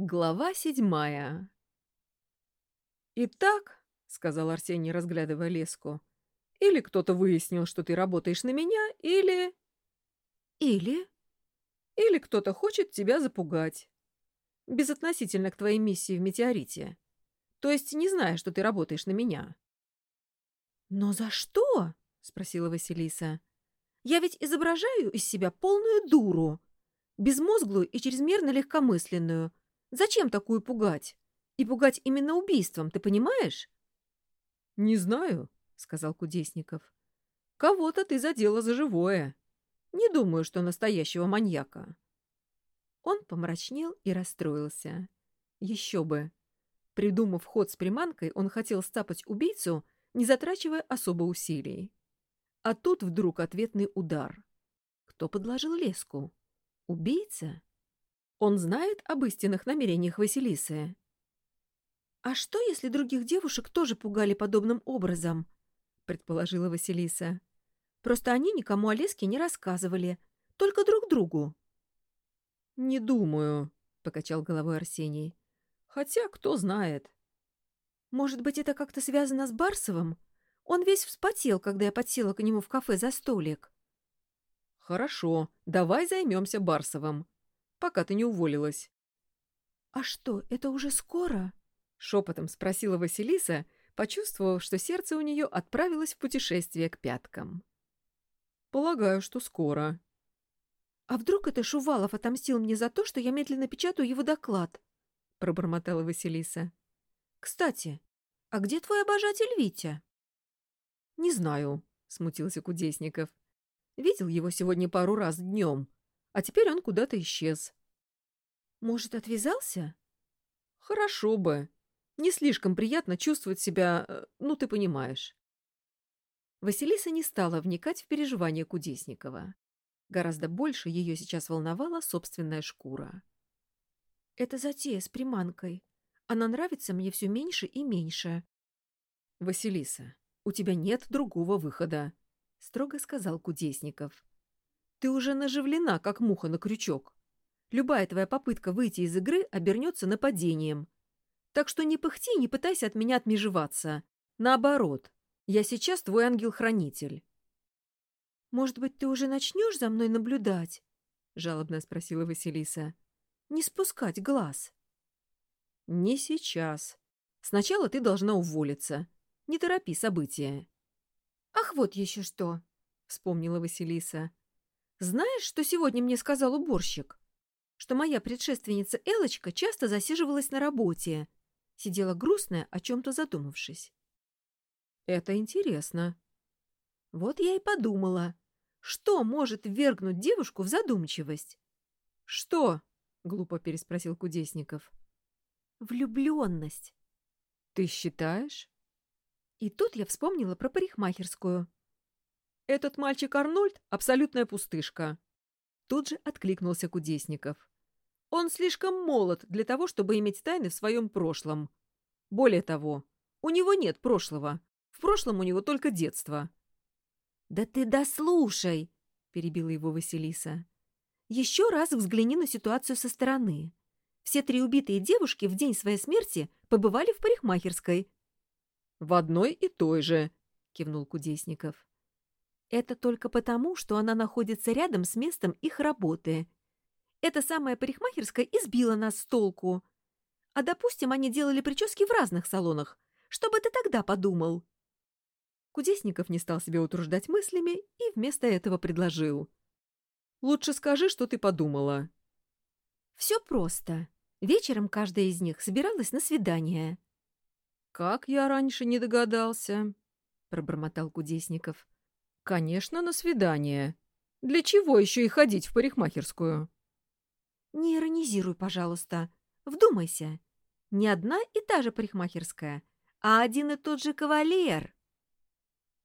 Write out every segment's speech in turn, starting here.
Глава седьмая «Итак», — сказал Арсений, разглядывая леску, — «или кто-то выяснил, что ты работаешь на меня, или...» «Или...» «Или кто-то хочет тебя запугать. Безотносительно к твоей миссии в Метеорите. То есть не зная, что ты работаешь на меня». «Но за что?» — спросила Василиса. «Я ведь изображаю из себя полную дуру, безмозглую и чрезмерно легкомысленную, Зачем такую пугать? И пугать именно убийством, ты понимаешь? — Не знаю, — сказал Кудесников. — Кого-то ты задела за живое. Не думаю, что настоящего маньяка. Он помрачнел и расстроился. Еще бы. Придумав ход с приманкой, он хотел стапать убийцу, не затрачивая особо усилий. А тут вдруг ответный удар. Кто подложил леску? Убийца? Он знает об истинных намерениях Василисы? — А что, если других девушек тоже пугали подобным образом? — предположила Василиса. — Просто они никому о Леске не рассказывали, только друг другу. — Не думаю, — покачал головой Арсений. — Хотя, кто знает. — Может быть, это как-то связано с Барсовым? Он весь вспотел, когда я подсела к нему в кафе за столик. — Хорошо, давай займемся Барсовым, пока ты не уволилась. — А что, это уже скоро? — шепотом спросила Василиса, почувствовав, что сердце у нее отправилось в путешествие к пяткам. — Полагаю, что скоро. — А вдруг это Шувалов отомстил мне за то, что я медленно печатаю его доклад? — пробормотала Василиса. — Кстати, а где твой обожатель Витя? — Не знаю, — смутился Кудесников. — Видел его сегодня пару раз днем а теперь он куда-то исчез. Может, отвязался? Хорошо бы. Не слишком приятно чувствовать себя, э, ну, ты понимаешь. Василиса не стала вникать в переживания Кудесникова. Гораздо больше ее сейчас волновала собственная шкура. «Это затея с приманкой. Она нравится мне все меньше и меньше». «Василиса, у тебя нет другого выхода», — строго сказал Кудесников. Ты уже наживлена, как муха на крючок. Любая твоя попытка выйти из игры обернется нападением. Так что не пыхти не пытайся от меня отмежеваться. Наоборот, я сейчас твой ангел-хранитель. — Может быть, ты уже начнешь за мной наблюдать? — жалобно спросила Василиса. — Не спускать глаз. — Не сейчас. Сначала ты должна уволиться. Не торопи события. — Ах, вот еще что! — вспомнила Василиса. Знаешь, что сегодня мне сказал уборщик? Что моя предшественница Элочка часто засиживалась на работе. Сидела грустная, о чем-то задумавшись. Это интересно. Вот я и подумала. Что может ввергнуть девушку в задумчивость? Что? Глупо переспросил Кудесников. Влюбленность. Ты считаешь? И тут я вспомнила про парикмахерскую. Этот мальчик Арнольд — абсолютная пустышка. Тут же откликнулся Кудесников. Он слишком молод для того, чтобы иметь тайны в своем прошлом. Более того, у него нет прошлого. В прошлом у него только детство. — Да ты дослушай! — перебила его Василиса. — Еще раз взгляни на ситуацию со стороны. Все три убитые девушки в день своей смерти побывали в парикмахерской. — В одной и той же, — кивнул Кудесников. Это только потому, что она находится рядом с местом их работы. Эта самая парикмахерская избила нас с толку. А, допустим, они делали прически в разных салонах. Что бы ты тогда подумал?» Кудесников не стал себе утруждать мыслями и вместо этого предложил. «Лучше скажи, что ты подумала». «Все просто. Вечером каждая из них собиралась на свидание». «Как я раньше не догадался», — пробормотал Кудесников. Конечно, на свидание. Для чего еще и ходить в парикмахерскую? Не иронизируй, пожалуйста. Вдумайся. Не одна и та же парикмахерская, а один и тот же кавалер.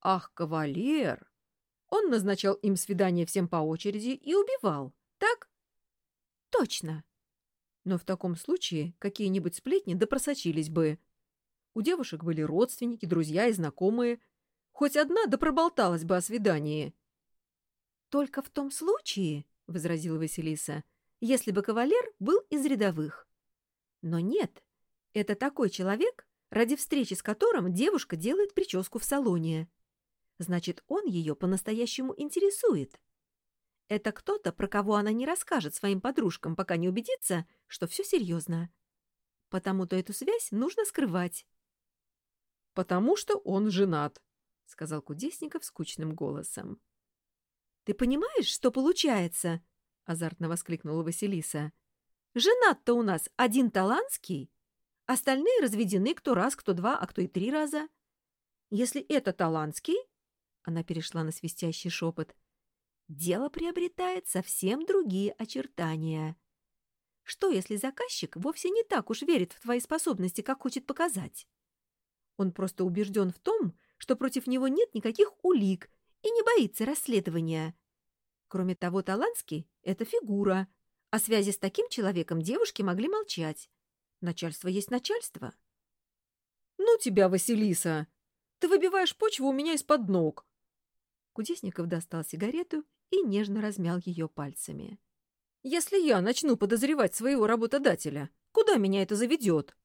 Ах, кавалер! Он назначал им свидание всем по очереди и убивал, так? Точно. Но в таком случае какие-нибудь сплетни да просочились бы. У девушек были родственники, друзья и знакомые — Хоть одна да проболталась бы о свидании. — Только в том случае, — возразила Василиса, — если бы кавалер был из рядовых. Но нет, это такой человек, ради встречи с которым девушка делает прическу в салоне. Значит, он ее по-настоящему интересует. Это кто-то, про кого она не расскажет своим подружкам, пока не убедится, что все серьезно. Потому-то эту связь нужно скрывать. — Потому что он женат, — сказал Кудесников скучным голосом. — Ты понимаешь, что получается? — азартно воскликнула Василиса. — Женат-то у нас один таланский, остальные разведены кто раз, кто два, а кто и три раза. Если это таланский, — она перешла на свистящий шепот, — дело приобретает совсем другие очертания. Что, если заказчик вовсе не так уж верит в твои способности, как хочет показать? Он просто убежден в том, что против него нет никаких улик и не боится расследования. Кроме того, Таланский — это фигура. О связи с таким человеком девушки могли молчать. Начальство есть начальство. «Ну тебя, Василиса! Ты выбиваешь почву у меня из-под ног!» Кудесников достал сигарету и нежно размял ее пальцами. «Если я начну подозревать своего работодателя, куда меня это заведет?»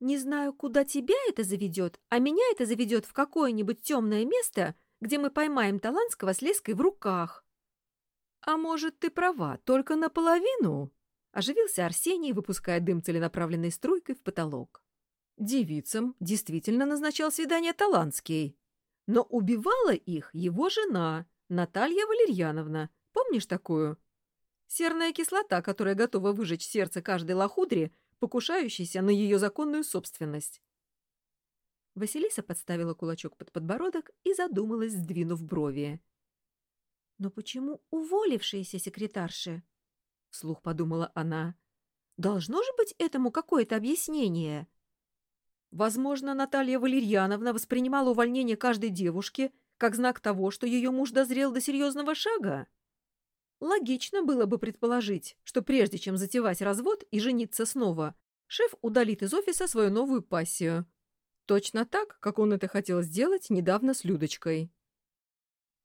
Не знаю, куда тебя это заведет, а меня это заведет в какое-нибудь темное место, где мы поймаем Таланского с леской в руках. А может, ты права, только наполовину? Оживился Арсений, выпуская дым целенаправленной струйкой в потолок. Девицам действительно назначал свидание Таланский. Но убивала их его жена, Наталья Валерьяновна. Помнишь такую? Серная кислота, которая готова выжечь сердце каждой лохудри, покушающийся на ее законную собственность. Василиса подставила кулачок под подбородок и задумалась, сдвинув брови. «Но почему уволившиеся секретарши?» — вслух подумала она. «Должно же быть этому какое-то объяснение». Возможно, Наталья Валерьяновна воспринимала увольнение каждой девушки как знак того, что ее муж дозрел до серьезного шага. Логично было бы предположить, что прежде чем затевать развод и жениться снова, шеф удалит из офиса свою новую пассию. Точно так, как он это хотел сделать недавно с Людочкой.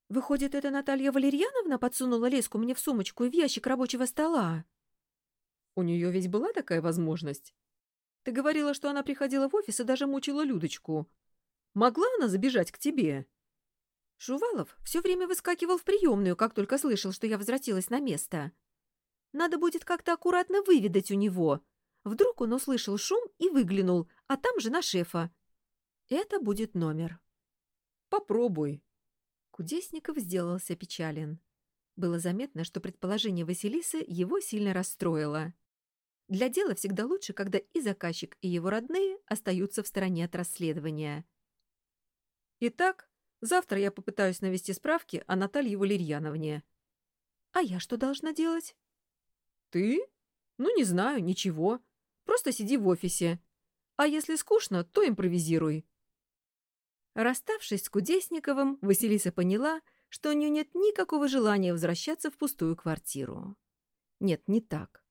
«Выходит, это Наталья Валерьяновна подсунула леску мне в сумочку и в ящик рабочего стола?» «У нее ведь была такая возможность. Ты говорила, что она приходила в офис и даже мучила Людочку. Могла она забежать к тебе?» Шувалов все время выскакивал в приемную, как только слышал, что я возвратилась на место. Надо будет как-то аккуратно выведать у него. Вдруг он услышал шум и выглянул, а там жена шефа. Это будет номер. Попробуй. Кудесников сделался печален. Было заметно, что предположение Василисы его сильно расстроило. Для дела всегда лучше, когда и заказчик, и его родные остаются в стороне от расследования. Итак, Завтра я попытаюсь навести справки о Наталье Валерьяновне. А я что должна делать? Ты? Ну, не знаю, ничего. Просто сиди в офисе. А если скучно, то импровизируй. Расставшись с Кудесниковым, Василиса поняла, что у нее нет никакого желания возвращаться в пустую квартиру. Нет, не так.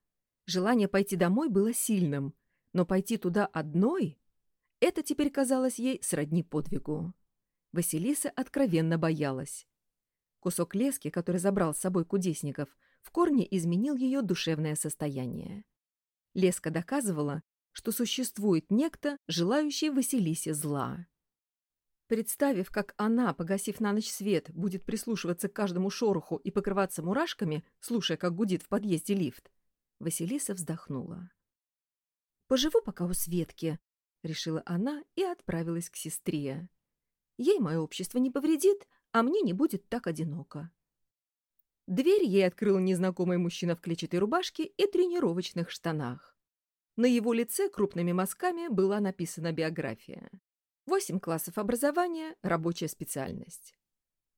Желание пойти домой было сильным, но пойти туда одной — это теперь казалось ей сродни подвигу. Василиса откровенно боялась. Кусок лески, который забрал с собой Кудесников, в корне изменил ее душевное состояние. Леска доказывала, что существует некто, желающий Василисе зла. Представив, как она, погасив на ночь свет, будет прислушиваться к каждому шороху и покрываться мурашками, слушая, как гудит в подъезде лифт, Василиса вздохнула. «Поживу пока у Светки», — решила она и отправилась к сестре. Ей мое общество не повредит, а мне не будет так одиноко. Дверь ей открыл незнакомый мужчина в клетчатой рубашке и тренировочных штанах. На его лице крупными мазками была написана биография. Восемь классов образования, рабочая специальность.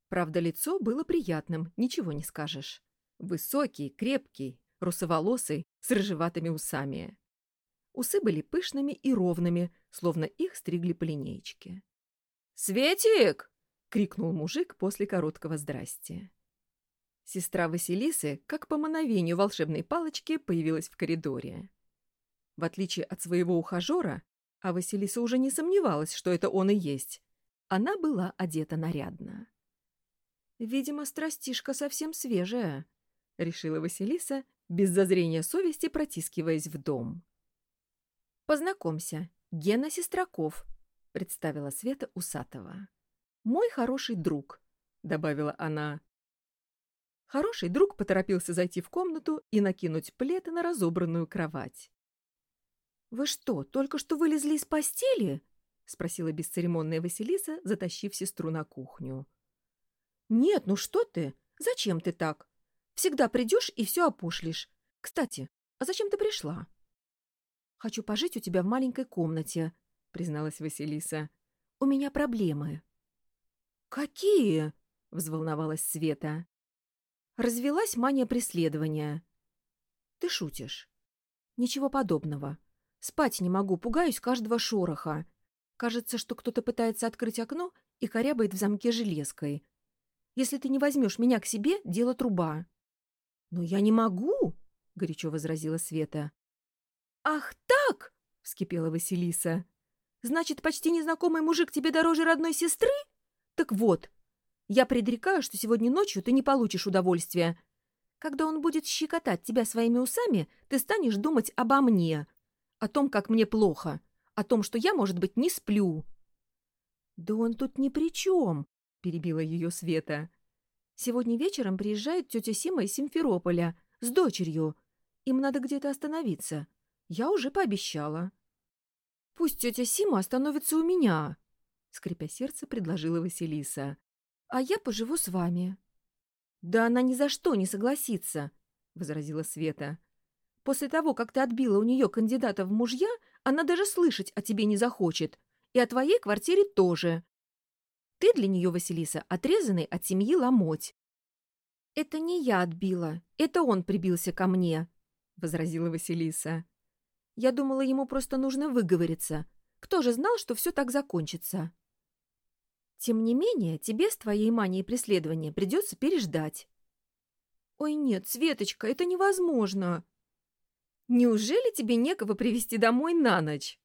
Правда, лицо было приятным, ничего не скажешь. Высокий, крепкий, русоволосый, с рыжеватыми усами. Усы были пышными и ровными, словно их стригли по линеечке. «Светик!» — крикнул мужик после короткого «здрасте». Сестра Василисы, как по мановению волшебной палочки, появилась в коридоре. В отличие от своего ухажера, а Василиса уже не сомневалась, что это он и есть, она была одета нарядно. «Видимо, страстишка совсем свежая», — решила Василиса, без зазрения совести протискиваясь в дом. Познакомься, Гена Сестраков, представила Света Усатого. Мой хороший друг, добавила она. Хороший друг поторопился зайти в комнату и накинуть плед на разобранную кровать. «Вы что, только что вылезли из постели?» — спросила бесцеремонная Василиса, затащив сестру на кухню. «Нет, ну что ты? Зачем ты так? Всегда придешь и все опошлишь. Кстати, а зачем ты пришла?» «Хочу пожить у тебя в маленькой комнате», — призналась Василиса. «У меня проблемы». «Какие?» — взволновалась Света. Развелась мания преследования. «Ты шутишь?» «Ничего подобного. Спать не могу, пугаюсь каждого шороха. Кажется, что кто-то пытается открыть окно и корябает в замке железкой. Если ты не возьмешь меня к себе, дело труба». «Но я не могу!» — горячо возразила Света. «Ах так!» — вскипела Василиса. «Значит, почти незнакомый мужик тебе дороже родной сестры? Так вот, я предрекаю, что сегодня ночью ты не получишь удовольствия. Когда он будет щекотать тебя своими усами, ты станешь думать обо мне, о том, как мне плохо, о том, что я, может быть, не сплю». «Да он тут ни при чем», — перебила ее Света. «Сегодня вечером приезжает тетя Сима из Симферополя с дочерью. Им надо где-то остановиться. Я уже пообещала. Пусть тетя Сима остановится у меня, скрипя сердце, предложила Василиса. А я поживу с вами. Да она ни за что не согласится, возразила Света. После того, как ты отбила у нее кандидата в мужья, она даже слышать о тебе не захочет. И о твоей квартире тоже. Ты для нее, Василиса, отрезанный от семьи ломоть. «Это не я отбила, это он прибился ко мне», — возразила Василиса. Я думала, ему просто нужно выговориться. Кто же знал, что все так закончится? Тем не менее, тебе с твоей манией преследования придется переждать. Ой, нет, Светочка, это невозможно. Неужели тебе некого привести домой на ночь?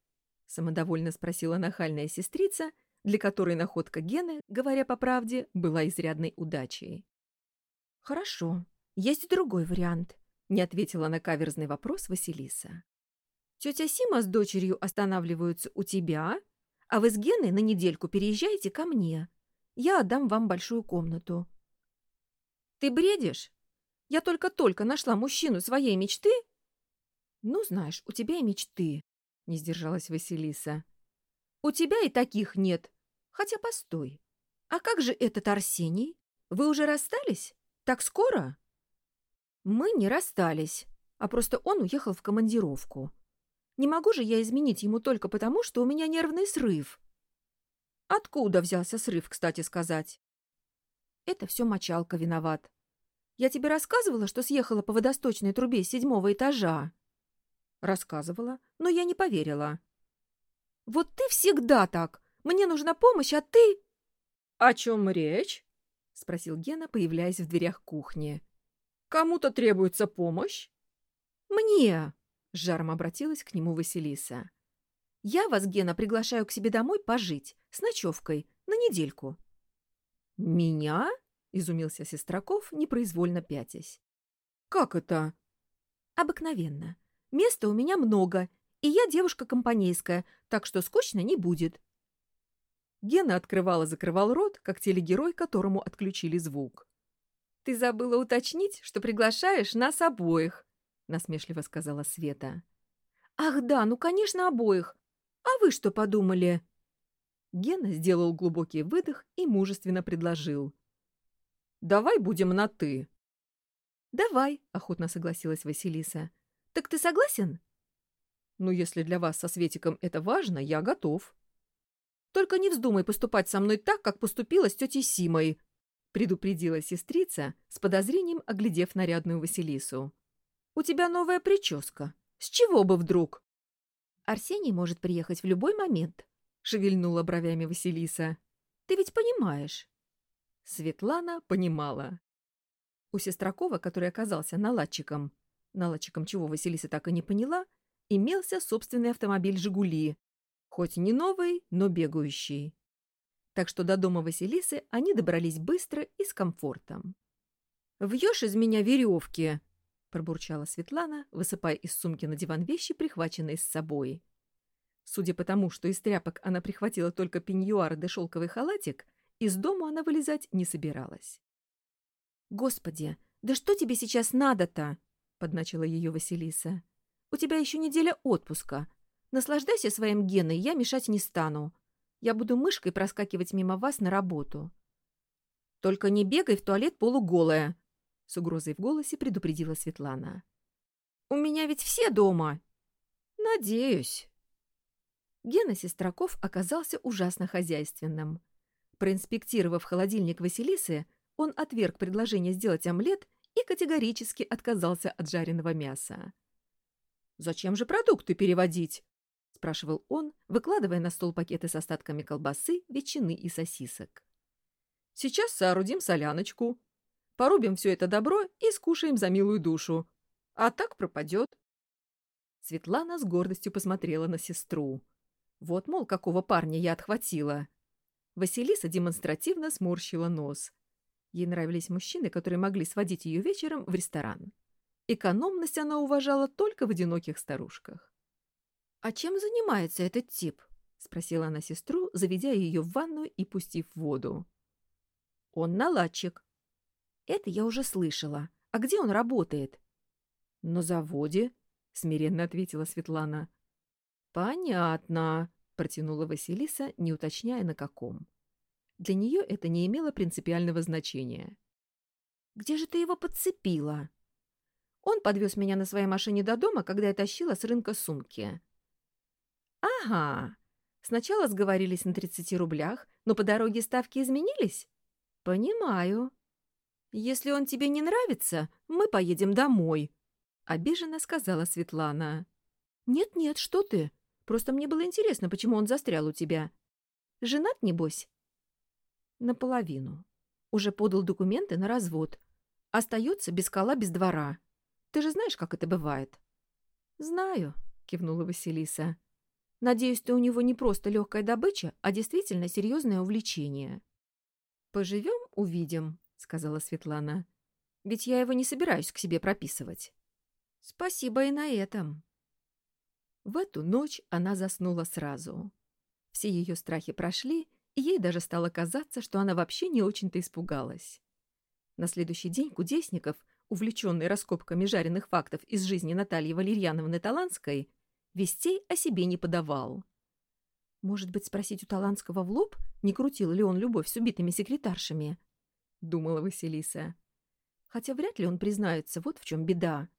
Самодовольно спросила нахальная сестрица, для которой находка Гены, говоря по правде, была изрядной удачей. Хорошо, есть другой вариант, не ответила на каверзный вопрос Василиса. Тетя Сима с дочерью останавливаются у тебя, а вы с Геной на недельку переезжаете ко мне. Я отдам вам большую комнату». «Ты бредишь? Я только-только нашла мужчину своей мечты?» «Ну, знаешь, у тебя и мечты», — не сдержалась Василиса. «У тебя и таких нет. Хотя постой. А как же этот Арсений? Вы уже расстались? Так скоро?» «Мы не расстались, а просто он уехал в командировку. Не могу же я изменить ему только потому, что у меня нервный срыв. Откуда взялся срыв, кстати сказать? Это все мочалка виноват. Я тебе рассказывала, что съехала по водосточной трубе седьмого этажа? Рассказывала, но я не поверила. Вот ты всегда так. Мне нужна помощь, а ты... О чем речь? Спросил Гена, появляясь в дверях кухни. Кому-то требуется помощь? Мне, — с жаром обратилась к нему Василиса. «Я вас, Гена, приглашаю к себе домой пожить, с ночевкой, на недельку». «Меня?» — изумился Сестраков, непроизвольно пятясь. «Как это?» «Обыкновенно. Места у меня много, и я девушка компанейская, так что скучно не будет». Гена открывал и закрывал рот, как телегерой, которому отключили звук. «Ты забыла уточнить, что приглашаешь нас обоих», насмешливо сказала Света. Ах да, ну, конечно, обоих. А вы что подумали? Гена сделал глубокий выдох и мужественно предложил. «Давай будем на «ты». «Давай», — охотно согласилась Василиса. «Так ты согласен?» «Ну, если для вас со Светиком это важно, я готов». «Только не вздумай поступать со мной так, как поступила с тетей Симой», — предупредила сестрица, с подозрением оглядев нарядную Василису. У тебя новая прическа. С чего бы вдруг? Арсений может приехать в любой момент, шевельнула бровями Василиса. Ты ведь понимаешь? Светлана понимала. У Сестракова, который оказался наладчиком, наладчиком чего Василиса так и не поняла, имелся собственный автомобиль «Жигули», хоть не новый, но бегающий. Так что до дома Василисы они добрались быстро и с комфортом. «Вьешь из меня веревки!» — пробурчала Светлана, высыпая из сумки на диван вещи, прихваченные с собой. Судя по тому, что из тряпок она прихватила только пеньюар да шелковый халатик, из дому она вылезать не собиралась. «Господи, да что тебе сейчас надо-то?» — подначила ее Василиса. «У тебя еще неделя отпуска. Наслаждайся своим геной, я мешать не стану. Я буду мышкой проскакивать мимо вас на работу». «Только не бегай в туалет полуголая», — с угрозой в голосе предупредила Светлана. «У меня ведь все дома». «Надеюсь». Гена Сестраков оказался ужасно хозяйственным. Проинспектировав холодильник Василисы, он отверг предложение сделать омлет и категорически отказался от жареного мяса. «Зачем же продукты переводить?» — спрашивал он, выкладывая на стол пакеты с остатками колбасы, ветчины и сосисок. «Сейчас соорудим соляночку, порубим все это добро и скушаем за милую душу. А так пропадет». Светлана с гордостью посмотрела на сестру. Вот, мол, какого парня я отхватила. Василиса демонстративно сморщила нос. Ей нравились мужчины, которые могли сводить ее вечером в ресторан. Экономность она уважала только в одиноких старушках. «А чем занимается этот тип?» — спросила она сестру, заведя ее в ванную и пустив воду. «Он наладчик». «Это я уже слышала. А где он работает?» «На заводе», — смиренно ответила Светлана. «Понятно», — протянула Василиса, не уточняя, на каком. Для нее это не имело принципиального значения. «Где же ты его подцепила?» Он подвез меня на своей машине до дома, когда я тащила с рынка сумки. «Ага. Сначала сговорились на 30 рублях, но по дороге ставки изменились?» «Понимаю. Если он тебе не нравится, мы поедем домой», — обиженно сказала Светлана. «Нет-нет, что ты. Просто мне было интересно, почему он застрял у тебя. Женат, небось?» Наполовину. Уже подал документы на развод. Остается без кола, без двора. Ты же знаешь, как это бывает? Знаю, кивнула Василиса. Надеюсь, ты у него не просто легкая добыча, а действительно серьезное увлечение. Поживем, увидим, сказала Светлана. Ведь я его не собираюсь к себе прописывать. Спасибо и на этом. В эту ночь она заснула сразу. Все ее страхи прошли, и ей даже стало казаться, что она вообще не очень-то испугалась. На следующий день Кудесников, увлеченный раскопками жареных фактов из жизни Натальи Валерьяновны Таланской, вестей о себе не подавал. «Может быть, спросить у Таланского в лоб, не крутил ли он любовь с убитыми секретаршами?» — думала Василиса. «Хотя вряд ли он признается, вот в чем беда.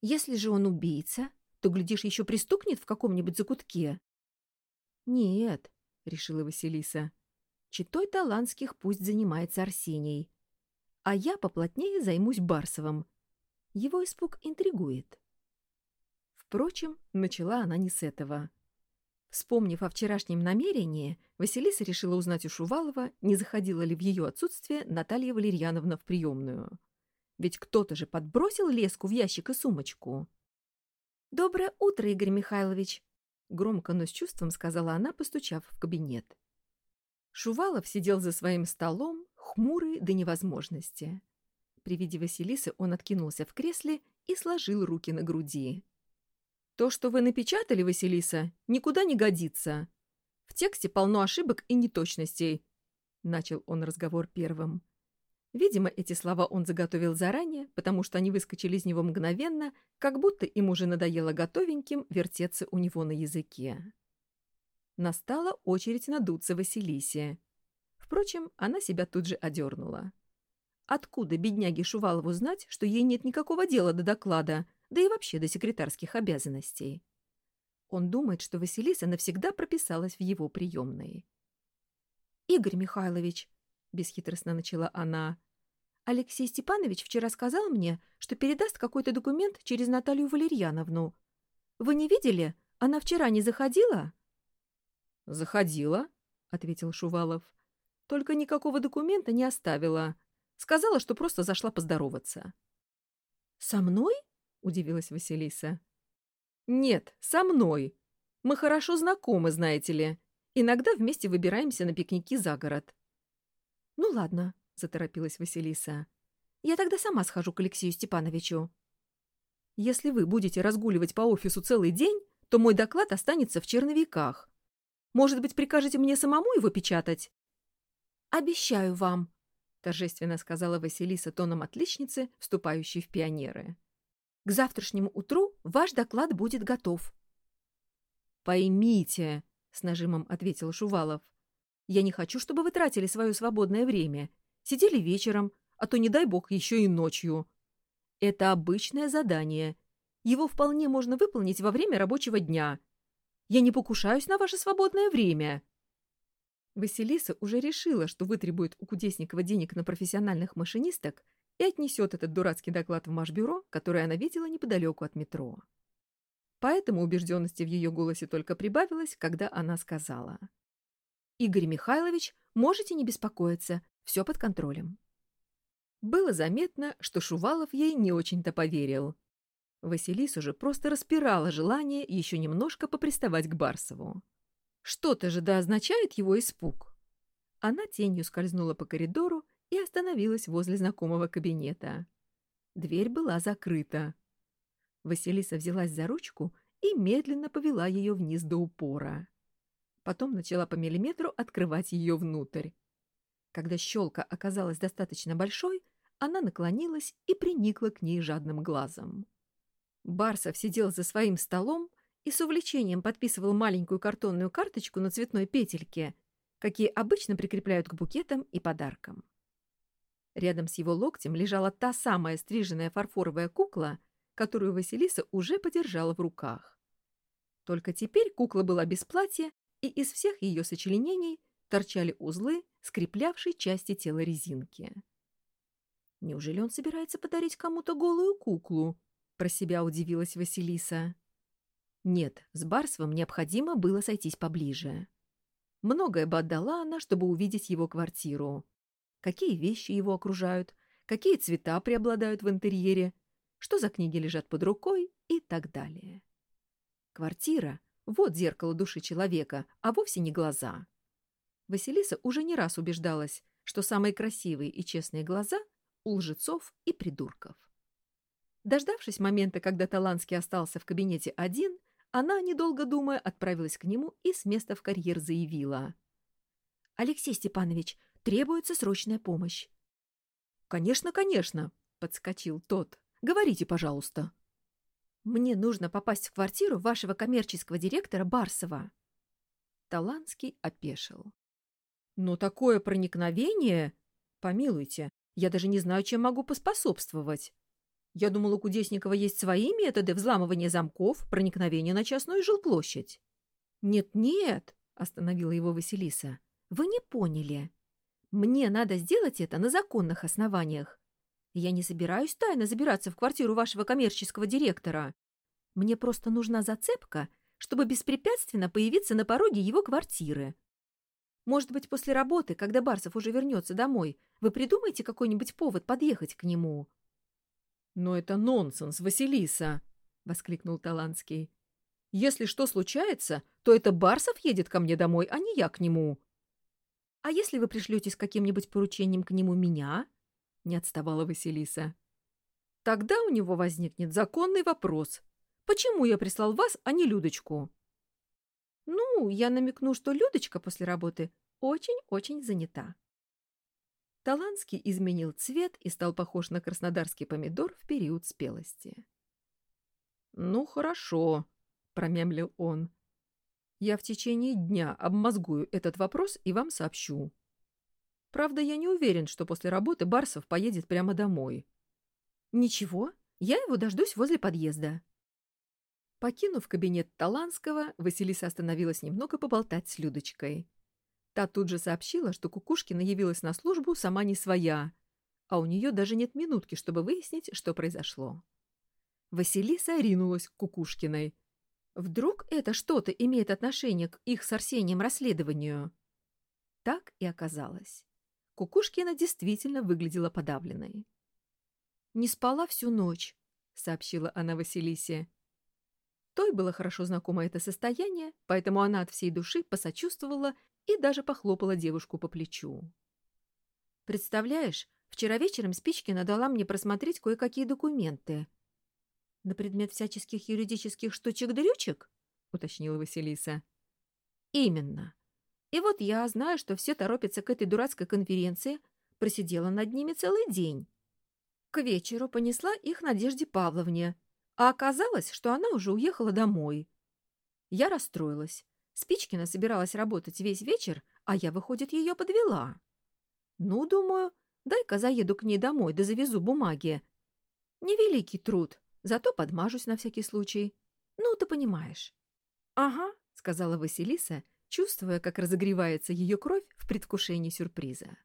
Если же он убийца, то, глядишь, еще пристукнет в каком-нибудь закутке». «Нет, решила Василиса. Читой Таланских пусть занимается Арсений. А я поплотнее займусь Барсовым. Его испуг интригует. Впрочем, начала она не с этого. Вспомнив о вчерашнем намерении, Василиса решила узнать у Шувалова, не заходила ли в ее отсутствие Наталья Валерьяновна в приемную. Ведь кто-то же подбросил леску в ящик и сумочку. «Доброе утро, Игорь Михайлович!» Громко, но с чувством сказала она, постучав в кабинет. Шувалов сидел за своим столом, хмурый до невозможности. При виде Василисы он откинулся в кресле и сложил руки на груди. «То, что вы напечатали, Василиса, никуда не годится. В тексте полно ошибок и неточностей», — начал он разговор первым. Видимо, эти слова он заготовил заранее, потому что они выскочили из него мгновенно, как будто им уже надоело готовеньким вертеться у него на языке. Настала очередь надуться Василисе. Впрочем, она себя тут же одернула. Откуда бедняге Шувалову знать, что ей нет никакого дела до доклада, да и вообще до секретарских обязанностей? Он думает, что Василиса навсегда прописалась в его приемной. «Игорь Михайлович», — бесхитростно начала она. «Алексей Степанович вчера сказал мне, что передаст какой-то документ через Наталью Валерьяновну. Вы не видели? Она вчера не заходила?» «Заходила», — ответил Шувалов. «Только никакого документа не оставила. Сказала, что просто зашла поздороваться». «Со мной?» — удивилась Василиса. «Нет, со мной. Мы хорошо знакомы, знаете ли. Иногда вместе выбираемся на пикники за город. «Ну ладно», — заторопилась Василиса. «Я тогда сама схожу к Алексею Степановичу». «Если вы будете разгуливать по офису целый день, то мой доклад останется в черновиках. Может быть, прикажете мне самому его печатать?» «Обещаю вам», — торжественно сказала Василиса тоном отличницы, вступающей в пионеры. «К завтрашнему утру ваш доклад будет готов». «Поймите», — с нажимом ответил Шувалов, «я не хочу, чтобы вы тратили свое свободное время. Сидели вечером, а то, не дай бог, еще и ночью. Это обычное задание. Его вполне можно выполнить во время рабочего дня. Я не покушаюсь на ваше свободное время». Василиса уже решила, что вытребует у Кудесникова денег на профессиональных машинисток и отнесет этот дурацкий доклад в Машбюро, которое она видела неподалеку от метро. Поэтому убежденности в ее голосе только прибавилось, когда она сказала. «Игорь Михайлович, можете не беспокоиться, все под контролем». Было заметно, что Шувалов ей не очень-то поверил. Василису же просто распирала желание еще немножко поприставать к Барсову. Что-то же да означает его испуг. Она тенью скользнула по коридору и остановилась возле знакомого кабинета. Дверь была закрыта. Василиса взялась за ручку и медленно повела ее вниз до упора. Потом начала по миллиметру открывать ее внутрь. Когда щелка оказалась достаточно большой, она наклонилась и приникла к ней жадным глазом. Барсов сидел за своим столом и с увлечением подписывал маленькую картонную карточку на цветной петельке, какие обычно прикрепляют к букетам и подаркам. Рядом с его локтем лежала та самая стриженная фарфоровая кукла, которую Василиса уже подержала в руках. Только теперь кукла была без платья, и из всех ее сочленений торчали узлы, скреплявшие части тела резинки. Неужели он собирается подарить кому-то голую куклу? Про себя удивилась Василиса. Нет, с Барсовым необходимо было сойтись поближе. Многое бы отдала она, чтобы увидеть его квартиру. Какие вещи его окружают, какие цвета преобладают в интерьере, что за книги лежат под рукой и так далее. Квартира — вот зеркало души человека, а вовсе не глаза. Василиса уже не раз убеждалась, что самые красивые и честные глаза — у лжецов и придурков. Дождавшись момента, когда Таланский остался в кабинете один, она, недолго думая, отправилась к нему и с места в карьер заявила. «Алексей Степанович, требуется срочная помощь». «Конечно, конечно», — подскочил тот. «Говорите, пожалуйста». «Мне нужно попасть в квартиру вашего коммерческого директора Барсова». Таланский опешил. «Но такое проникновение...» «Помилуйте, я даже не знаю, чем могу поспособствовать. Я думал, у Кудесникова есть свои методы взламывания замков, проникновения на частную жилплощадь. «Нет-нет», — остановила его Василиса, — «вы не поняли. Мне надо сделать это на законных основаниях. Я не собираюсь тайно забираться в квартиру вашего коммерческого директора. Мне просто нужна зацепка, чтобы беспрепятственно появиться на пороге его квартиры. Может быть, после работы, когда Барсов уже вернется домой, вы придумаете какой-нибудь повод подъехать к нему?» «Но это нонсенс, Василиса!» — воскликнул Таланский. «Если что случается, то это Барсов едет ко мне домой, а не я к нему». «А если вы пришлете с каким-нибудь поручением к нему меня?» — не отставала Василиса. «Тогда у него возникнет законный вопрос. Почему я прислал вас, а не Людочку?» «Ну, я намекну, что Людочка после работы очень-очень занята». Таланский изменил цвет и стал похож на краснодарский помидор в период спелости. «Ну, хорошо», — промямлил он. «Я в течение дня обмозгую этот вопрос и вам сообщу. Правда, я не уверен, что после работы Барсов поедет прямо домой». «Ничего, я его дождусь возле подъезда». Покинув кабинет Таланского, Василиса остановилась немного поболтать с Людочкой. Та тут же сообщила, что Кукушкина явилась на службу сама не своя, а у нее даже нет минутки, чтобы выяснить, что произошло. Василиса ринулась к Кукушкиной. Вдруг это что-то имеет отношение к их с Арсением расследованию? Так и оказалось. Кукушкина действительно выглядела подавленной. «Не спала всю ночь», — сообщила она Василисе. Той было хорошо знакомо это состояние, поэтому она от всей души посочувствовала и даже похлопала девушку по плечу. «Представляешь, вчера вечером Спичкина дала мне просмотреть кое-какие документы. На предмет всяческих юридических штучек-дрючек?» — уточнила Василиса. «Именно. И вот я, знаю, что все торопятся к этой дурацкой конференции, просидела над ними целый день. К вечеру понесла их Надежде Павловне, а оказалось, что она уже уехала домой. Я расстроилась. Спичкина собиралась работать весь вечер, а я, выходит, ее подвела. Ну, думаю, дай-ка заеду к ней домой, да завезу бумаги. Невеликий труд, зато подмажусь на всякий случай. Ну, ты понимаешь. — Ага, — сказала Василиса, чувствуя, как разогревается ее кровь в предвкушении сюрприза.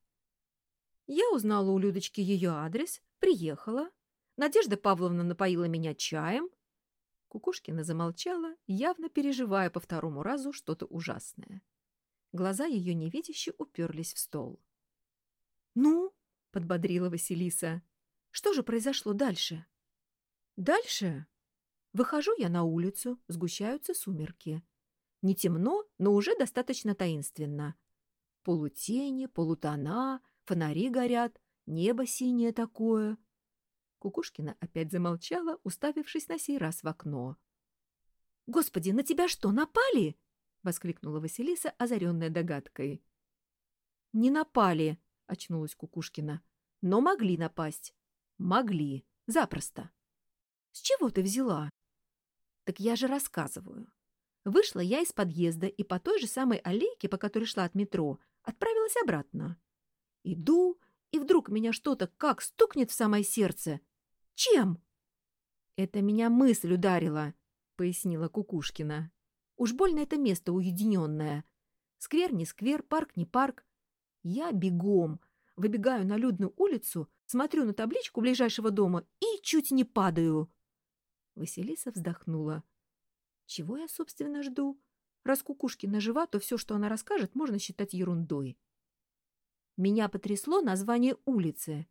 Я узнала у Людочки ее адрес, приехала. Надежда Павловна напоила меня чаем. Кукушкина замолчала, явно переживая по второму разу что-то ужасное. Глаза ее невидяще уперлись в стол. «Ну?» — подбодрила Василиса. «Что же произошло дальше?» «Дальше?» Выхожу я на улицу, сгущаются сумерки. Не темно, но уже достаточно таинственно. Полутени, полутона, фонари горят, небо синее такое. Кукушкина опять замолчала, уставившись на сей раз в окно. «Господи, на тебя что, напали?» — воскликнула Василиса, озаренная догадкой. «Не напали», — очнулась Кукушкина. «Но могли напасть. Могли. Запросто». «С чего ты взяла?» «Так я же рассказываю. Вышла я из подъезда и по той же самой аллейке, по которой шла от метро, отправилась обратно. Иду, и вдруг меня что-то как стукнет в самое сердце. Чем? Это меня мысль ударила, пояснила Кукушкина. Уж больно это место уединенное. Сквер не сквер, парк не парк. Я бегом, выбегаю на людную улицу, смотрю на табличку ближайшего дома и чуть не падаю. Василиса вздохнула. Чего я, собственно, жду? Раз Кукушкина жива, то все, что она расскажет, можно считать ерундой. Меня потрясло название улицы.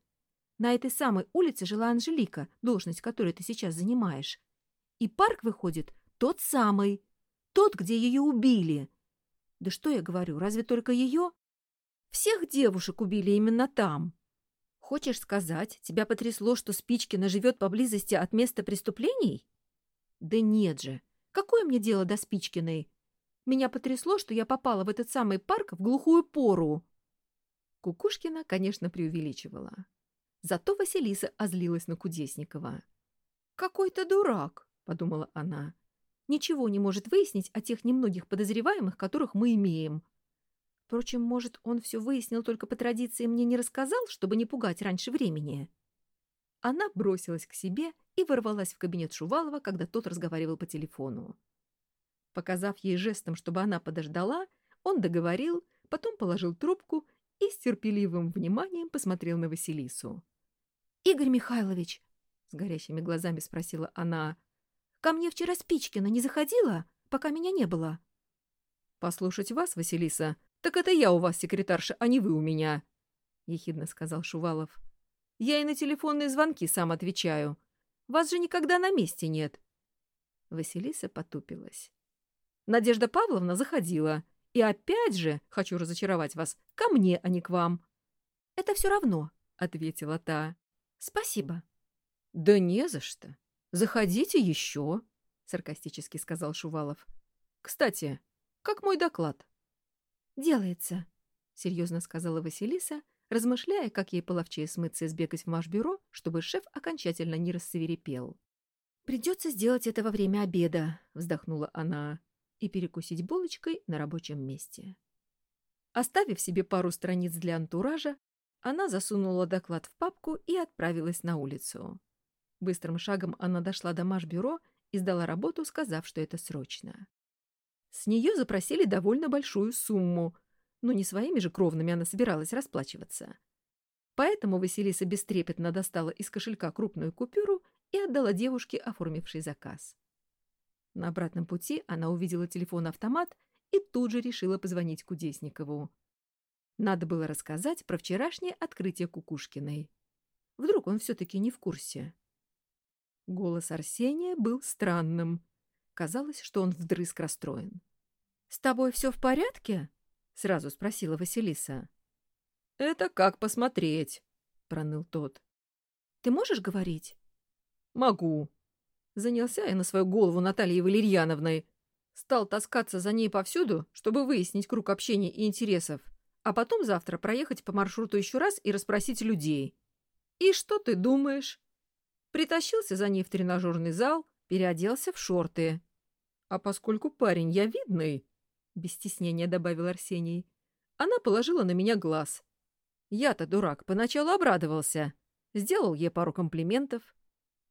На этой самой улице жила Анжелика, должность которой ты сейчас занимаешь. И парк выходит тот самый, тот, где ее убили. Да что я говорю, разве только ее? Всех девушек убили именно там. Хочешь сказать, тебя потрясло, что Спичкина живет поблизости от места преступлений? Да нет же. Какое мне дело до Спичкиной? Меня потрясло, что я попала в этот самый парк в глухую пору. Кукушкина, конечно, преувеличивала. Зато Василиса озлилась на Кудесникова. «Какой-то дурак», — подумала она. «Ничего не может выяснить о тех немногих подозреваемых, которых мы имеем. Впрочем, может, он все выяснил только по традиции мне не рассказал, чтобы не пугать раньше времени?» Она бросилась к себе и ворвалась в кабинет Шувалова, когда тот разговаривал по телефону. Показав ей жестом, чтобы она подождала, он договорил, потом положил трубку и с терпеливым вниманием посмотрел на Василису. «Игорь Михайлович!» — с горящими глазами спросила она. «Ко мне вчера Спичкина не заходила, пока меня не было?» «Послушать вас, Василиса, так это я у вас секретарша, а не вы у меня», — ехидно сказал Шувалов. «Я и на телефонные звонки сам отвечаю. Вас же никогда на месте нет». Василиса потупилась. Надежда Павловна заходила. И опять же, хочу разочаровать вас, ко мне, а не к вам. — Это все равно, — ответила та. — Спасибо. — Да не за что. Заходите еще, — саркастически сказал Шувалов. — Кстати, как мой доклад? — Делается, — серьезно сказала Василиса, размышляя, как ей половчее смыться и сбегать в Машбюро, чтобы шеф окончательно не рассверепел. «Придется сделать это во время обеда», — вздохнула она и перекусить булочкой на рабочем месте. Оставив себе пару страниц для антуража, она засунула доклад в папку и отправилась на улицу. Быстрым шагом она дошла до Машбюро и сдала работу, сказав, что это срочно. С нее запросили довольно большую сумму, но не своими же кровными она собиралась расплачиваться. Поэтому Василиса бестрепетно достала из кошелька крупную купюру и отдала девушке, оформившей заказ. На обратном пути она увидела телефон-автомат и тут же решила позвонить Кудесникову. Надо было рассказать про вчерашнее открытие Кукушкиной. Вдруг он все-таки не в курсе. Голос Арсения был странным. Казалось, что он вдрызг расстроен. «С тобой все в порядке?» — сразу спросила Василиса. «Это как посмотреть», — проныл тот. «Ты можешь говорить?» «Могу», Занялся я на свою голову Натальей Валерьяновной. Стал таскаться за ней повсюду, чтобы выяснить круг общения и интересов, а потом завтра проехать по маршруту еще раз и расспросить людей. И что ты думаешь? Притащился за ней в тренажерный зал, переоделся в шорты. А поскольку парень я видный, — без стеснения добавил Арсений, — она положила на меня глаз. Я-то, дурак, поначалу обрадовался, сделал ей пару комплиментов,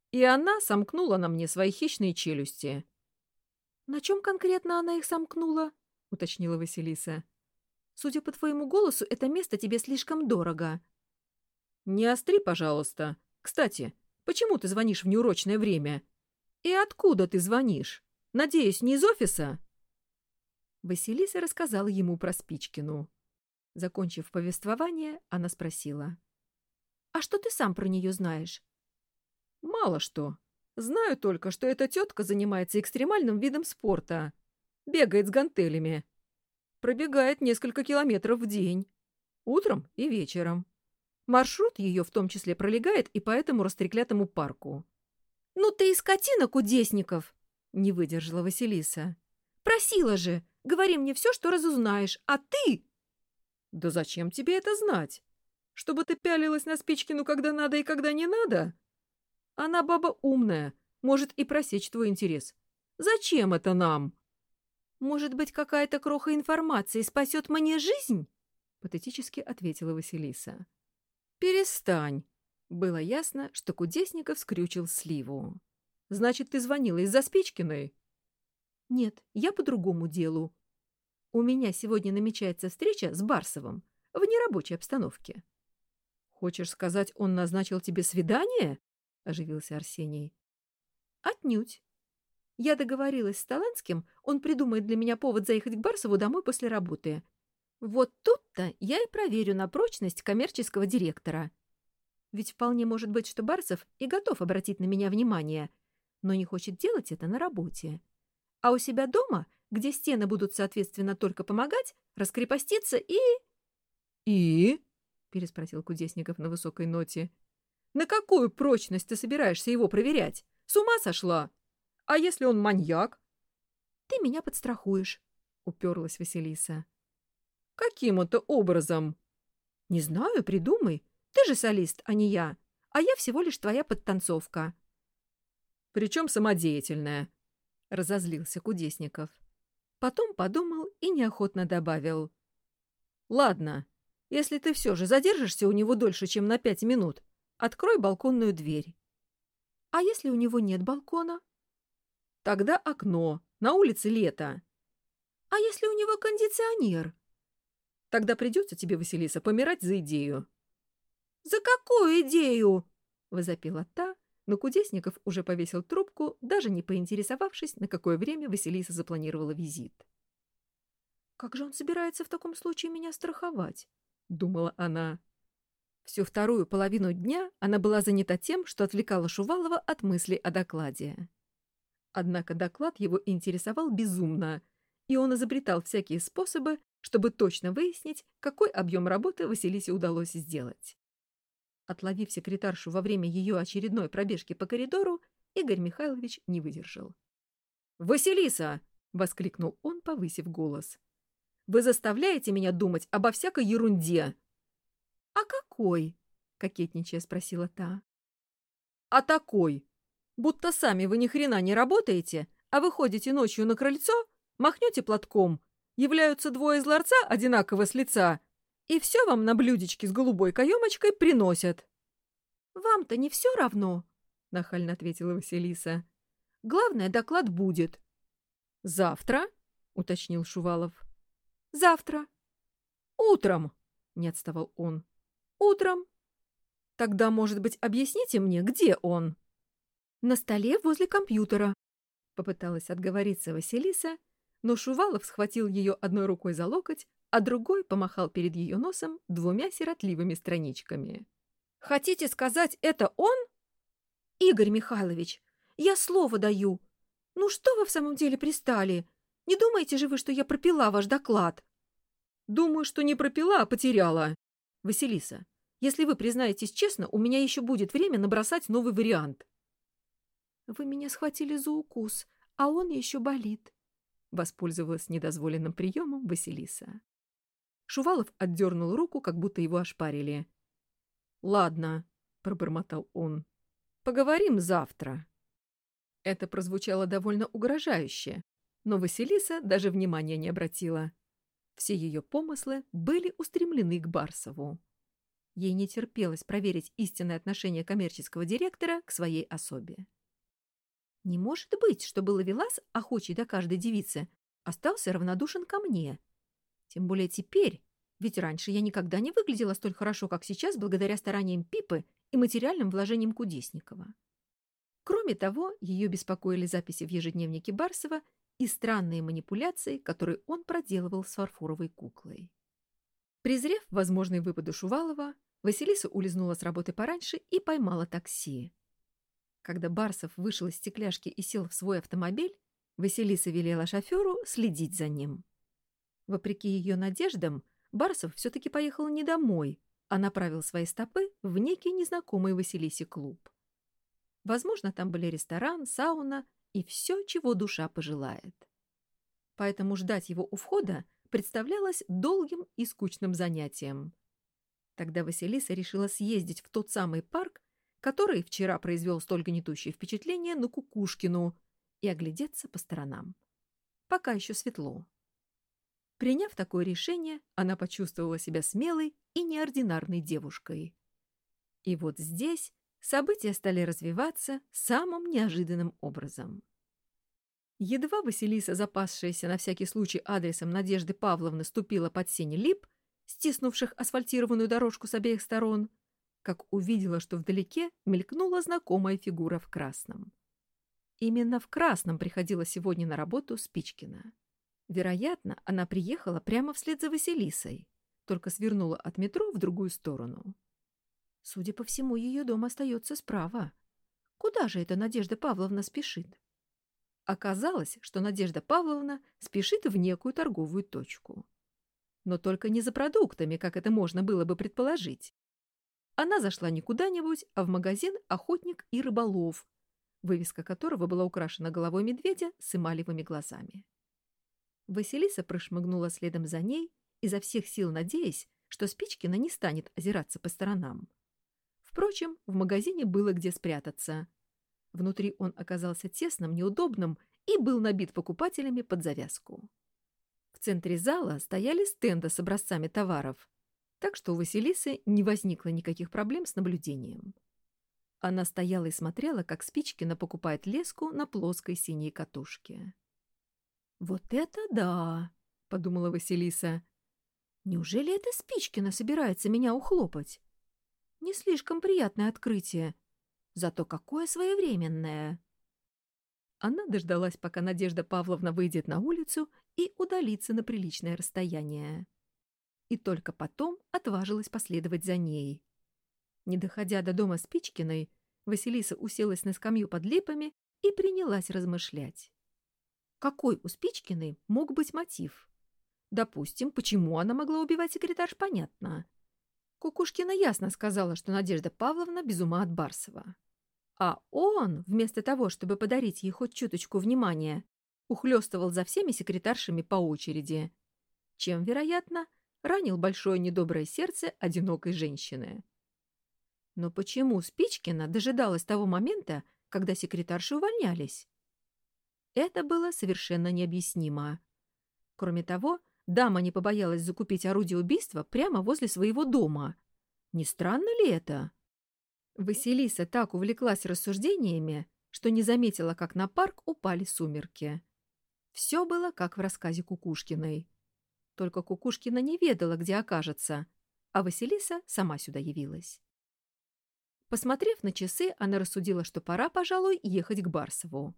и она сомкнула на мне свои хищные челюсти. — На чем конкретно она их сомкнула? — уточнила Василиса. — Судя по твоему голосу, это место тебе слишком дорого. — Не остри, пожалуйста. Кстати, почему ты звонишь в неурочное время? И откуда ты звонишь? Надеюсь, не из офиса?» Василиса рассказала ему про Спичкину. Закончив повествование, она спросила. «А что ты сам про нее знаешь?» «Мало что. Знаю только, что эта тетка занимается экстремальным видом спорта. Бегает с гантелями. Пробегает несколько километров в день. Утром и вечером. Маршрут ее в том числе пролегает и по этому растреклятому парку». «Ну ты и скотина, Кудесников!» — не выдержала Василиса. «Просила же! Говори мне все, что разузнаешь, а ты...» «Да зачем тебе это знать? Чтобы ты пялилась на Спичкину, когда надо и когда не надо? Она баба умная, может и просечь твой интерес. Зачем это нам?» «Может быть, какая-то кроха информации спасет мне жизнь?» — патетически ответила Василиса. «Перестань!» Было ясно, что Кудесников скрючил сливу. Значит, ты звонила из-за Спичкиной? Нет, я по другому делу. У меня сегодня намечается встреча с Барсовым в нерабочей обстановке. Хочешь сказать, он назначил тебе свидание? Оживился Арсений. Отнюдь. Я договорилась с Таланским, он придумает для меня повод заехать к Барсову домой после работы. Вот тут-то я и проверю на прочность коммерческого директора. Ведь вполне может быть, что Барсов и готов обратить на меня внимание — но не хочет делать это на работе. А у себя дома, где стены будут, соответственно, только помогать, раскрепоститься и... — И? — переспросил Кудесников на высокой ноте. — На какую прочность ты собираешься его проверять? С ума сошла? А если он маньяк? — Ты меня подстрахуешь, — уперлась Василиса. — Каким это образом? — Не знаю, придумай. Ты же солист, а не я. А я всего лишь твоя подтанцовка причем самодеятельная», — разозлился Кудесников. Потом подумал и неохотно добавил. «Ладно, если ты все же задержишься у него дольше, чем на пять минут, открой балконную дверь». «А если у него нет балкона?» «Тогда окно. На улице лето». «А если у него кондиционер?» «Тогда придется тебе, Василиса, помирать за идею». «За какую идею?» — возопила та, но Кудесников уже повесил трубку, даже не поинтересовавшись, на какое время Василиса запланировала визит. «Как же он собирается в таком случае меня страховать?» — думала она. Всю вторую половину дня она была занята тем, что отвлекала Шувалова от мыслей о докладе. Однако доклад его интересовал безумно, и он изобретал всякие способы, чтобы точно выяснить, какой объем работы Василисе удалось сделать. Отловив секретаршу во время ее очередной пробежки по коридору, Игорь Михайлович не выдержал. «Василиса!» — воскликнул он, повысив голос. «Вы заставляете меня думать обо всякой ерунде!» «А какой?» — кокетничая спросила та. «А такой! Будто сами вы ни хрена не работаете, а выходите ночью на крыльцо, махнете платком, являются двое из ларца одинаково с лица — и все вам на блюдечке с голубой каемочкой приносят. — Вам-то не все равно, — нахально ответила Василиса. — Главное, доклад будет. — Завтра? — уточнил Шувалов. — Завтра. — Утром, — не отставал он. — Утром. — Тогда, может быть, объясните мне, где он? — На столе возле компьютера, — попыталась отговориться Василиса, но Шувалов схватил ее одной рукой за локоть, а другой помахал перед ее носом двумя сиротливыми страничками. «Хотите сказать, это он?» «Игорь Михайлович, я слово даю. Ну что вы в самом деле пристали? Не думаете же вы, что я пропила ваш доклад?» «Думаю, что не пропила, а потеряла. Василиса, если вы признаетесь честно, у меня еще будет время набросать новый вариант». «Вы меня схватили за укус, а он еще болит», воспользовалась недозволенным приемом Василиса. Шувалов отдернул руку, как будто его ошпарили. «Ладно», — пробормотал он, — «поговорим завтра». Это прозвучало довольно угрожающе, но Василиса даже внимания не обратила. Все ее помыслы были устремлены к Барсову. Ей не терпелось проверить истинное отношение коммерческого директора к своей особе. Не может быть, чтобы Лавелас, охочий до каждой девицы, остался равнодушен ко мне. Тем более теперь, ведь раньше я никогда не выглядела столь хорошо, как сейчас, благодаря стараниям Пипы и материальным вложениям Кудесникова. Кроме того, ее беспокоили записи в ежедневнике Барсова и странные манипуляции, которые он проделывал с фарфоровой куклой. Презрев возможный выпад Шувалова, Василиса улизнула с работы пораньше и поймала такси. Когда Барсов вышел из стекляшки и сел в свой автомобиль, Василиса велела шоферу следить за ним. Вопреки ее надеждам, Барсов все-таки поехал не домой, а направил свои стопы в некий незнакомый Василисе клуб. Возможно, там были ресторан, сауна и все, чего душа пожелает. Поэтому ждать его у входа представлялось долгим и скучным занятием. Тогда Василиса решила съездить в тот самый парк, который вчера произвел столь гнетущее впечатление на Кукушкину, и оглядеться по сторонам. Пока еще светло. Приняв такое решение, она почувствовала себя смелой и неординарной девушкой. И вот здесь события стали развиваться самым неожиданным образом. Едва Василиса, запасшаяся на всякий случай адресом Надежды Павловны, ступила под сень лип, стиснувших асфальтированную дорожку с обеих сторон, как увидела, что вдалеке мелькнула знакомая фигура в красном. Именно в красном приходила сегодня на работу Спичкина. Вероятно, она приехала прямо вслед за Василисой, только свернула от метро в другую сторону. Судя по всему, ее дом остается справа. Куда же эта Надежда Павловна спешит? Оказалось, что Надежда Павловна спешит в некую торговую точку. Но только не за продуктами, как это можно было бы предположить, она зашла не куда-нибудь, а в магазин «Охотник и рыболов», вывеска которого была украшена головой медведя с эмалевыми глазами. Василиса прошмыгнула следом за ней, изо всех сил надеясь, что Спичкина не станет озираться по сторонам. Впрочем, в магазине было где спрятаться. Внутри он оказался тесным, неудобным и был набит покупателями под завязку. В центре зала стояли стенды с образцами товаров, так что у Василисы не возникло никаких проблем с наблюдением. Она стояла и смотрела, как Спичкина покупает леску на плоской синей катушке. «Вот это да!» — подумала Василиса. «Неужели это Спичкина собирается меня ухлопать? Не слишком приятное открытие, зато какое своевременное!» Она дождалась, пока Надежда Павловна выйдет на улицу и удалится на приличное расстояние и только потом отважилась последовать за ней. Не доходя до дома Спичкиной, Василиса уселась на скамью под липами и принялась размышлять. Какой у Спичкиной мог быть мотив? Допустим, почему она могла убивать секретарш, понятно. Кукушкина ясно сказала, что Надежда Павловна без ума от Барсова. А он, вместо того, чтобы подарить ей хоть чуточку внимания, ухлёстывал за всеми секретаршами по очереди, чем, вероятно, ранил большое недоброе сердце одинокой женщины. Но почему Спичкина дожидалась того момента, когда секретарши увольнялись? Это было совершенно необъяснимо. Кроме того, дама не побоялась закупить орудие убийства прямо возле своего дома. Не странно ли это? Василиса так увлеклась рассуждениями, что не заметила, как на парк упали сумерки. Все было как в рассказе Кукушкиной. Только Кукушкина не ведала, где окажется, а Василиса сама сюда явилась. Посмотрев на часы, она рассудила, что пора, пожалуй, ехать к Барсову.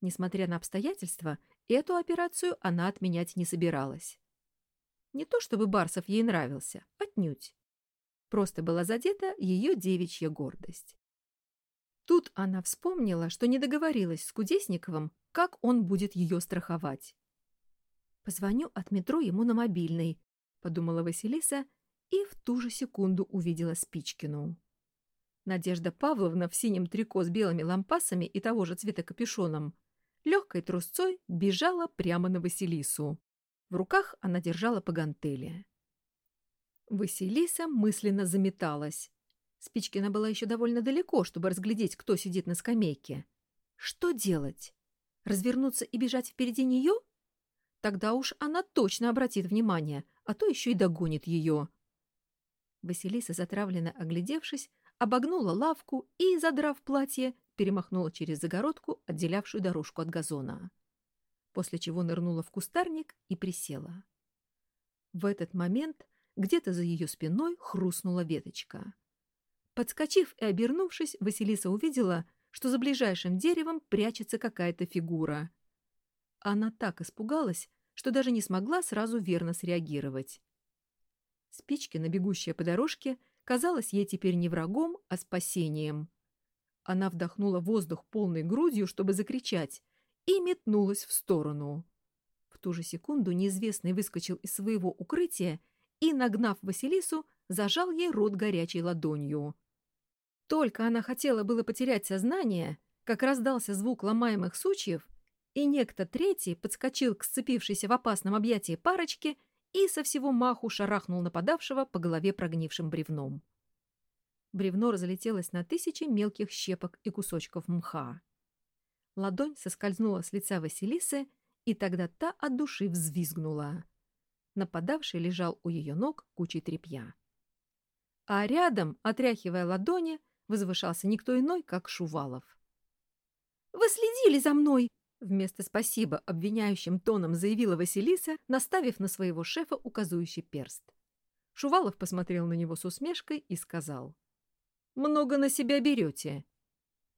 Несмотря на обстоятельства, эту операцию она отменять не собиралась. Не то чтобы Барсов ей нравился, отнюдь. Просто была задета ее девичья гордость. Тут она вспомнила, что не договорилась с Кудесниковым, как он будет ее страховать. Позвоню от метро ему на мобильный, — подумала Василиса и в ту же секунду увидела Спичкину. Надежда Павловна в синем трико с белыми лампасами и того же цвета капюшоном легкой трусцой бежала прямо на Василису. В руках она держала по гантели. Василиса мысленно заметалась. Спичкина была еще довольно далеко, чтобы разглядеть, кто сидит на скамейке. Что делать? Развернуться и бежать впереди нее? Тогда уж она точно обратит внимание, а то еще и догонит ее. Василиса, затравленно оглядевшись, обогнула лавку и, задрав платье, перемахнула через загородку, отделявшую дорожку от газона. После чего нырнула в кустарник и присела. В этот момент где-то за ее спиной хрустнула веточка. Подскочив и обернувшись, Василиса увидела, что за ближайшим деревом прячется какая-то фигура. Она так испугалась, что даже не смогла сразу верно среагировать. Спичкина, бегущая по дорожке, казалась ей теперь не врагом, а спасением. Она вдохнула воздух полной грудью, чтобы закричать, и метнулась в сторону. В ту же секунду неизвестный выскочил из своего укрытия и, нагнав Василису, зажал ей рот горячей ладонью. Только она хотела было потерять сознание, как раздался звук ломаемых сучьев, и некто третий подскочил к сцепившейся в опасном объятии парочке и со всего маху шарахнул нападавшего по голове прогнившим бревном. Бревно разлетелось на тысячи мелких щепок и кусочков мха. Ладонь соскользнула с лица Василисы, и тогда та от души взвизгнула. Нападавший лежал у ее ног кучей тряпья. А рядом, отряхивая ладони, возвышался никто иной, как Шувалов. «Вы следили за мной!» Вместо «спасибо» обвиняющим тоном заявила Василиса, наставив на своего шефа указующий перст. Шувалов посмотрел на него с усмешкой и сказал. «Много на себя берете».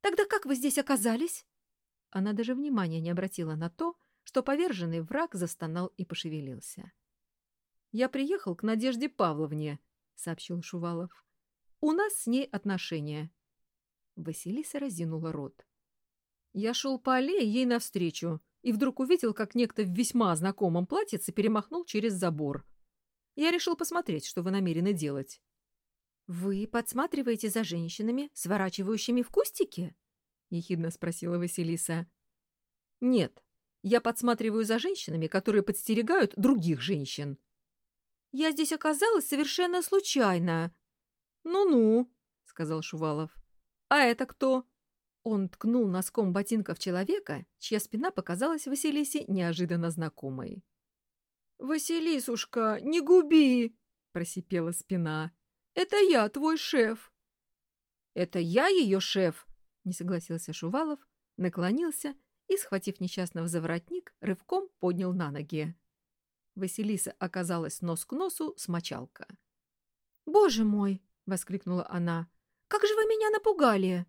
«Тогда как вы здесь оказались?» Она даже внимания не обратила на то, что поверженный враг застонал и пошевелился. «Я приехал к Надежде Павловне», — сообщил Шувалов. «У нас с ней отношения». Василиса разинула рот. Я шел по аллее ей навстречу и вдруг увидел, как некто в весьма знакомом платьице перемахнул через забор. Я решил посмотреть, что вы намерены делать. — Вы подсматриваете за женщинами, сворачивающими в кустики? — ехидно спросила Василиса. — Нет, я подсматриваю за женщинами, которые подстерегают других женщин. — Я здесь оказалась совершенно случайно. «Ну — Ну-ну, — сказал Шувалов. — А это кто? Он ткнул носком ботинка в человека, чья спина показалась Василисе неожиданно знакомой. «Василисушка, не губи!» — просипела спина. «Это я, твой шеф!» «Это я ее шеф!» — не согласился Шувалов, наклонился и, схватив несчастного за воротник, рывком поднял на ноги. Василиса оказалась нос к носу с мочалка. «Боже мой!» — воскликнула она. «Как же вы меня напугали!»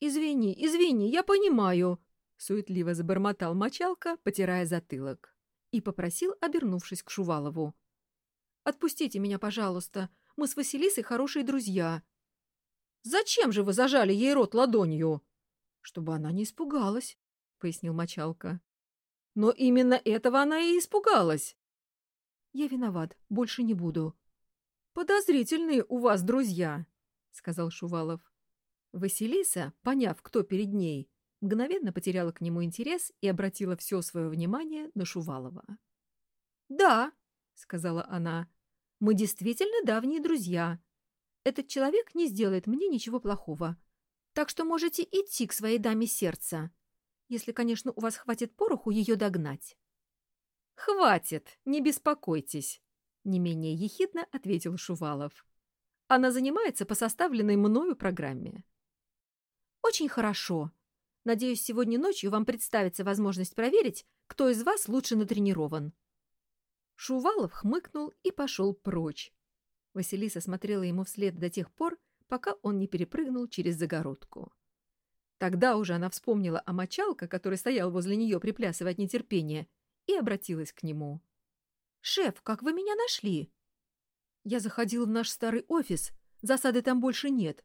«Извини, извини, я понимаю», — суетливо забормотал мочалка, потирая затылок, и попросил, обернувшись к Шувалову. «Отпустите меня, пожалуйста. Мы с Василисой хорошие друзья». «Зачем же вы зажали ей рот ладонью?» «Чтобы она не испугалась», — пояснил мочалка. «Но именно этого она и испугалась». «Я виноват, больше не буду». «Подозрительные у вас друзья», — сказал Шувалов. Василиса, поняв, кто перед ней, мгновенно потеряла к нему интерес и обратила все свое внимание на Шувалова. «Да», — сказала она, — «мы действительно давние друзья. Этот человек не сделает мне ничего плохого. Так что можете идти к своей даме сердца, если, конечно, у вас хватит пороху ее догнать». «Хватит, не беспокойтесь», — не менее ехидно ответил Шувалов. «Она занимается по составленной мною программе». «Очень хорошо. Надеюсь, сегодня ночью вам представится возможность проверить, кто из вас лучше натренирован». Шувалов хмыкнул и пошел прочь. Василиса смотрела ему вслед до тех пор, пока он не перепрыгнул через загородку. Тогда уже она вспомнила о мочалке, который стоял возле нее, приплясывая от нетерпения, и обратилась к нему. «Шеф, как вы меня нашли?» «Я заходил в наш старый офис. Засады там больше нет.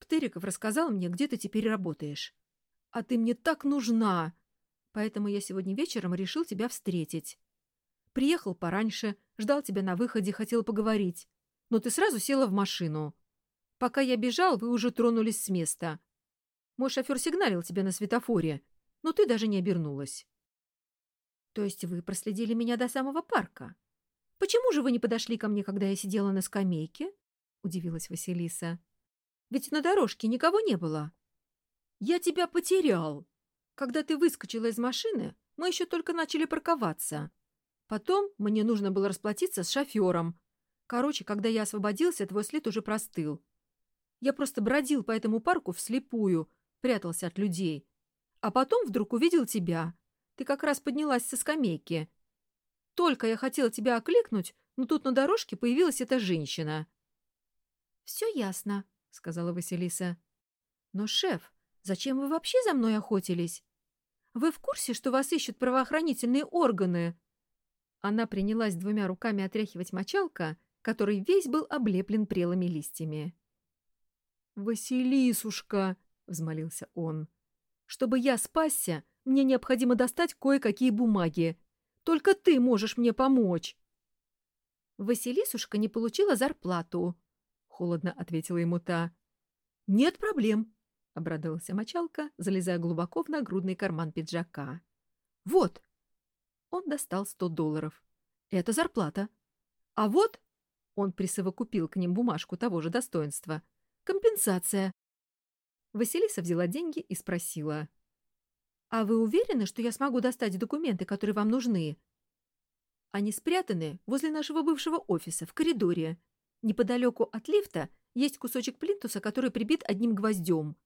Птыриков рассказал мне, где ты теперь работаешь. А ты мне так нужна! Поэтому я сегодня вечером решил тебя встретить. Приехал пораньше, ждал тебя на выходе, хотел поговорить. Но ты сразу села в машину. Пока я бежал, вы уже тронулись с места. Мой шофер сигналил тебя на светофоре. но ты даже не обернулась. То есть вы проследили меня до самого парка? Почему же вы не подошли ко мне, когда я сидела на скамейке? Удивилась Василиса. Ведь на дорожке никого не было. Я тебя потерял. Когда ты выскочила из машины, мы еще только начали парковаться. Потом мне нужно было расплатиться с шофером. Короче, когда я освободился, твой след уже простыл. Я просто бродил по этому парку вслепую, прятался от людей. А потом вдруг увидел тебя. Ты как раз поднялась со скамейки. Только я хотел тебя окликнуть, но тут на дорожке появилась эта женщина. — Все ясно, — сказала Василиса. — Но, шеф, зачем вы вообще за мной охотились? Вы в курсе, что вас ищут правоохранительные органы? Она принялась двумя руками отряхивать мочалка, который весь был облеплен прелыми листьями. «Василисушка!» — взмолился он. «Чтобы я спасся, мне необходимо достать кое-какие бумаги. Только ты можешь мне помочь!» «Василисушка не получила зарплату», — холодно ответила ему та. «Нет проблем», — обрадовался мочалка, залезая глубоко в нагрудный карман пиджака. «Вот!» Он достал сто долларов. «Это зарплата. А вот...» Он присовокупил к ним бумажку того же достоинства. «Компенсация». Василиса взяла деньги и спросила. «А вы уверены, что я смогу достать документы, которые вам нужны?» «Они спрятаны возле нашего бывшего офиса, в коридоре. Неподалеку от лифта есть кусочек плинтуса, который прибит одним гвоздем.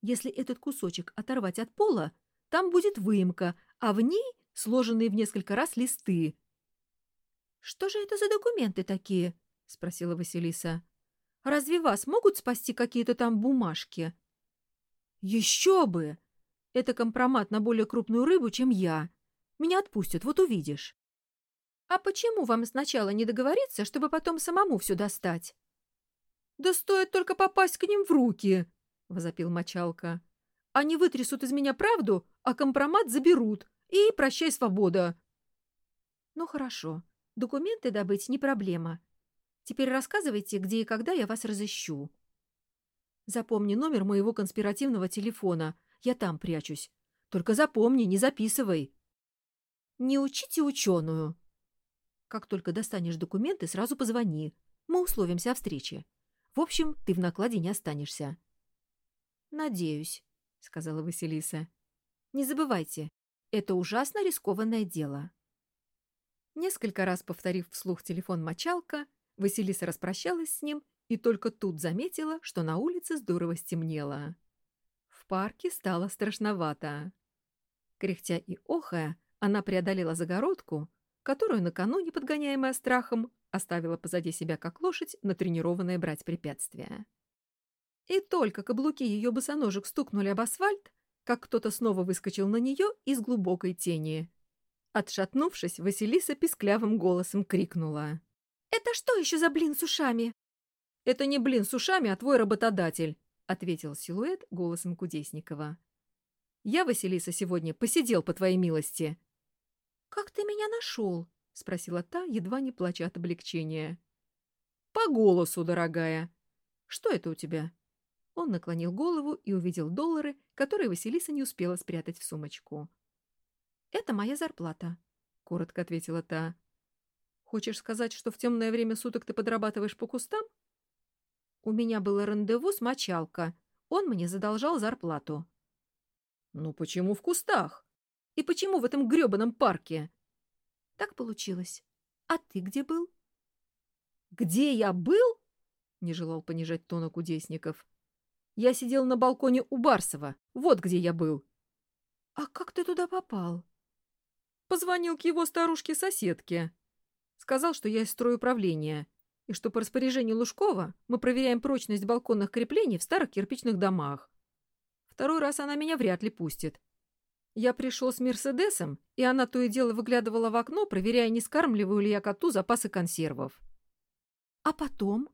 Если этот кусочек оторвать от пола, там будет выемка, а в ней сложенные в несколько раз листы. — Что же это за документы такие? — спросила Василиса. — Разве вас могут спасти какие-то там бумажки? — Еще бы! Это компромат на более крупную рыбу, чем я. Меня отпустят, вот увидишь. — А почему вам сначала не договориться, чтобы потом самому все достать? — Да стоит только попасть к ним в руки! — возопил мочалка. «Они вытрясут из меня правду, а компромат заберут. И прощай, свобода!» «Ну хорошо. Документы добыть не проблема. Теперь рассказывайте, где и когда я вас разыщу». «Запомни номер моего конспиративного телефона. Я там прячусь. Только запомни, не записывай». «Не учите ученую». «Как только достанешь документы, сразу позвони. Мы условимся о встрече. В общем, ты в накладе не останешься». «Надеюсь», — сказала Василиса. «Не забывайте, это ужасно рискованное дело». Несколько раз повторив вслух телефон мочалка, Василиса распрощалась с ним и только тут заметила, что на улице здорово стемнело. В парке стало страшновато. Кряхтя и охая, она преодолела загородку, которую накануне, подгоняемая страхом, оставила позади себя как лошадь, натренированная брать препятствия. И только каблуки ее босоножек стукнули об асфальт, как кто-то снова выскочил на нее из глубокой тени. Отшатнувшись, Василиса писклявым голосом крикнула. «Это что еще за блин с ушами?» «Это не блин с ушами, а твой работодатель», — ответил силуэт голосом Кудесникова. «Я, Василиса, сегодня посидел по твоей милости». «Как ты меня нашел?» — спросила та, едва не плача от облегчения. «По голосу, дорогая. Что это у тебя?» Он наклонил голову и увидел доллары, которые Василиса не успела спрятать в сумочку. «Это моя зарплата», — коротко ответила та. «Хочешь сказать, что в темное время суток ты подрабатываешь по кустам?» «У меня было рандеву с мочалка. Он мне задолжал зарплату». «Ну почему в кустах? И почему в этом грёбаном парке?» «Так получилось. А ты где был?» «Где я был?» — не желал понижать тона Кудесников. Я сидел на балконе у Барсова. Вот где я был. — А как ты туда попал? Позвонил к его старушке-соседке. Сказал, что я из стройуправления, и что по распоряжению Лужкова мы проверяем прочность балконных креплений в старых кирпичных домах. Второй раз она меня вряд ли пустит. Я пришел с Мерседесом, и она то и дело выглядывала в окно, проверяя, не скармливаю ли я коту запасы консервов. — А потом?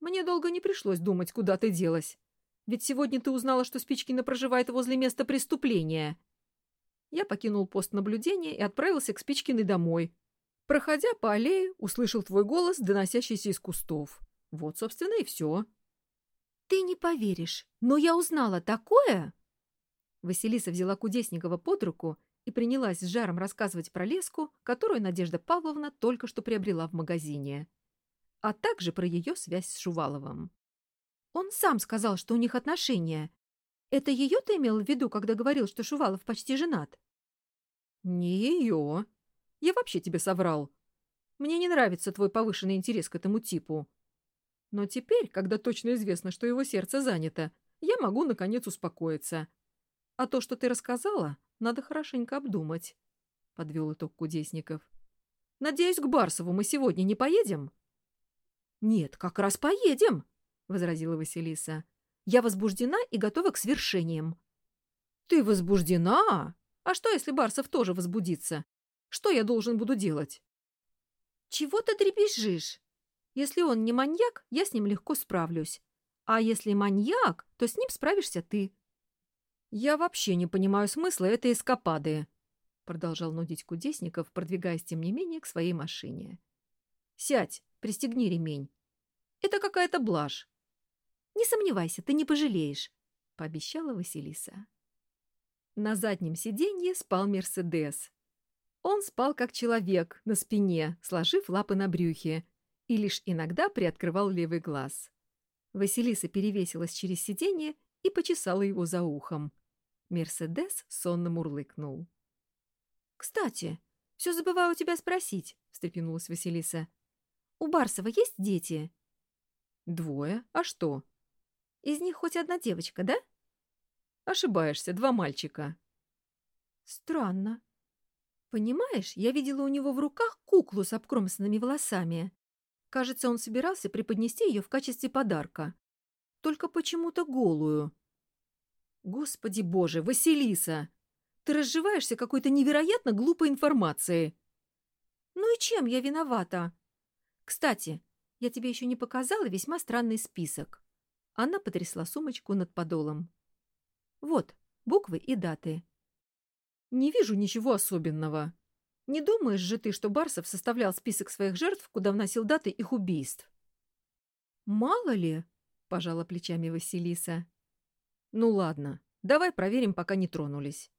Мне долго не пришлось думать, куда ты делась. Ведь сегодня ты узнала, что Спичкина проживает возле места преступления. Я покинул пост наблюдения и отправился к Спичкиной домой. Проходя по аллее, услышал твой голос, доносящийся из кустов. Вот, собственно, и все. Ты не поверишь, но я узнала такое. Василиса взяла Кудесникова под руку и принялась с жаром рассказывать про леску, которую Надежда Павловна только что приобрела в магазине, а также про ее связь с Шуваловым. «Он сам сказал, что у них отношения. Это ее ты имел в виду, когда говорил, что Шувалов почти женат?» «Не ее. Я вообще тебе соврал. Мне не нравится твой повышенный интерес к этому типу. Но теперь, когда точно известно, что его сердце занято, я могу, наконец, успокоиться. А то, что ты рассказала, надо хорошенько обдумать», — подвел итог Кудесников. «Надеюсь, к Барсову мы сегодня не поедем?» «Нет, как раз поедем», — возразила Василиса. «Я возбуждена и готова к свершениям». «Ты возбуждена? А что, если Барсов тоже возбудится? Что я должен буду делать?» «Чего ты трепещешь? Если он не маньяк, я с ним легко справлюсь. А если маньяк, то с ним справишься ты». «Я вообще не понимаю смысла этой эскапады», — продолжал нудить Кудесников, продвигаясь, тем не менее, к своей машине. «Сядь, пристегни ремень. Это какая-то блажь». «Не сомневайся, ты не пожалеешь», — пообещала Василиса. На заднем сиденье спал Мерседес. Он спал как человек, на спине, сложив лапы на брюхе, и лишь иногда приоткрывал левый глаз. Василиса перевесилась через сиденье и почесала его за ухом. Мерседес сонно мурлыкнул. «Кстати, все забываю у тебя спросить», — встрепенулась Василиса. «У Барсова есть дети?» «Двое. А что?» «Из них хоть одна девочка, да?» «Ошибаешься, два мальчика». «Странно. Понимаешь, я видела у него в руках куклу с обкромсанными волосами. Кажется, он собирался преподнести ее в качестве подарка. Только почему-то голую. Господи боже, Василиса! Ты разживаешься какой-то невероятно глупой информацией. Ну и чем я виновата? Кстати, я тебе еще не показала весьма странный список. Она потрясла сумочку над подолом. Вот, буквы и даты. Не вижу ничего особенного. Не думаешь же ты, что Барсов составлял список своих жертв, куда вносил даты их убийств? Мало ли, пожала плечами Василиса. Ну ладно, давай проверим, пока не тронулись.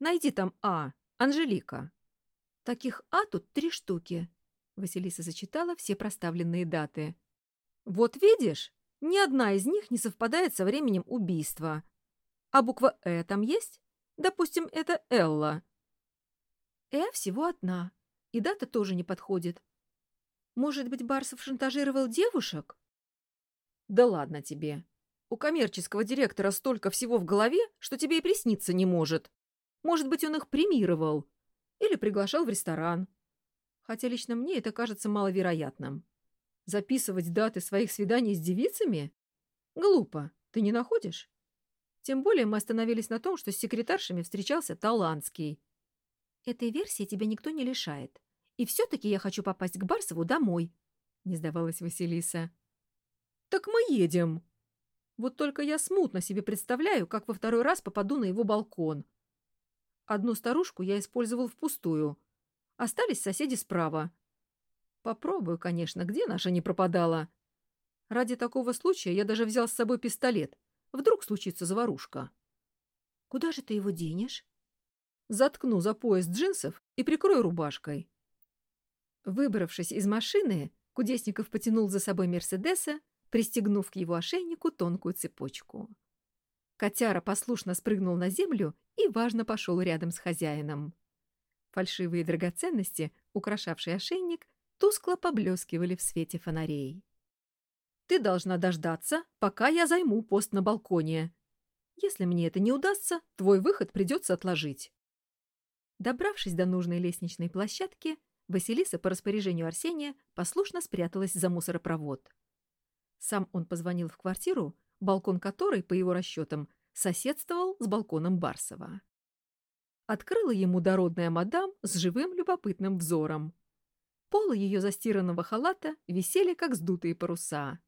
Найди там А, Анжелика. Таких А тут три штуки. Василиса зачитала все проставленные даты. Вот видишь, ни одна из них не совпадает со временем убийства. А буква «Э» там есть? Допустим, это Элла. Э всего одна, и дата тоже не подходит. Может быть, Барсов шантажировал девушек? Да ладно тебе. У коммерческого директора столько всего в голове, что тебе и присниться не может. Может быть, он их премировал. Или приглашал в ресторан. Хотя лично мне это кажется маловероятным. Записывать даты своих свиданий с девицами? Глупо. Ты не находишь? Тем более мы остановились на том, что с секретаршами встречался Таланский. Этой версии тебя никто не лишает. И все-таки я хочу попасть к Барсову домой, — не сдавалась Василиса. — Так мы едем. Вот только я смутно себе представляю, как во второй раз попаду на его балкон. Одну старушку я использовал впустую. Остались соседи справа. Попробую, конечно, где наша не пропадала. Ради такого случая я даже взял с собой пистолет. Вдруг случится заварушка. — Куда же ты его денешь? заткну за пояс джинсов и прикрою рубашкой. Выбравшись из машины, Кудесников потянул за собой Мерседеса, пристегнув к его ошейнику тонкую цепочку. Котяра послушно спрыгнул на землю и важно пошел рядом с хозяином. Фальшивые драгоценности, украшавшие ошейник, тускло поблескивали в свете фонарей. «Ты должна дождаться, пока я займу пост на балконе. Если мне это не удастся, твой выход придется отложить». Добравшись до нужной лестничной площадки, Василиса по распоряжению Арсения послушно спряталась за мусоропровод. Сам он позвонил в квартиру, балкон которой, по его расчетам, соседствовал с балконом Барсова. Открыла ему дородная мадам с живым любопытным взором. Полы ее застиранного халата висели, как сдутые паруса.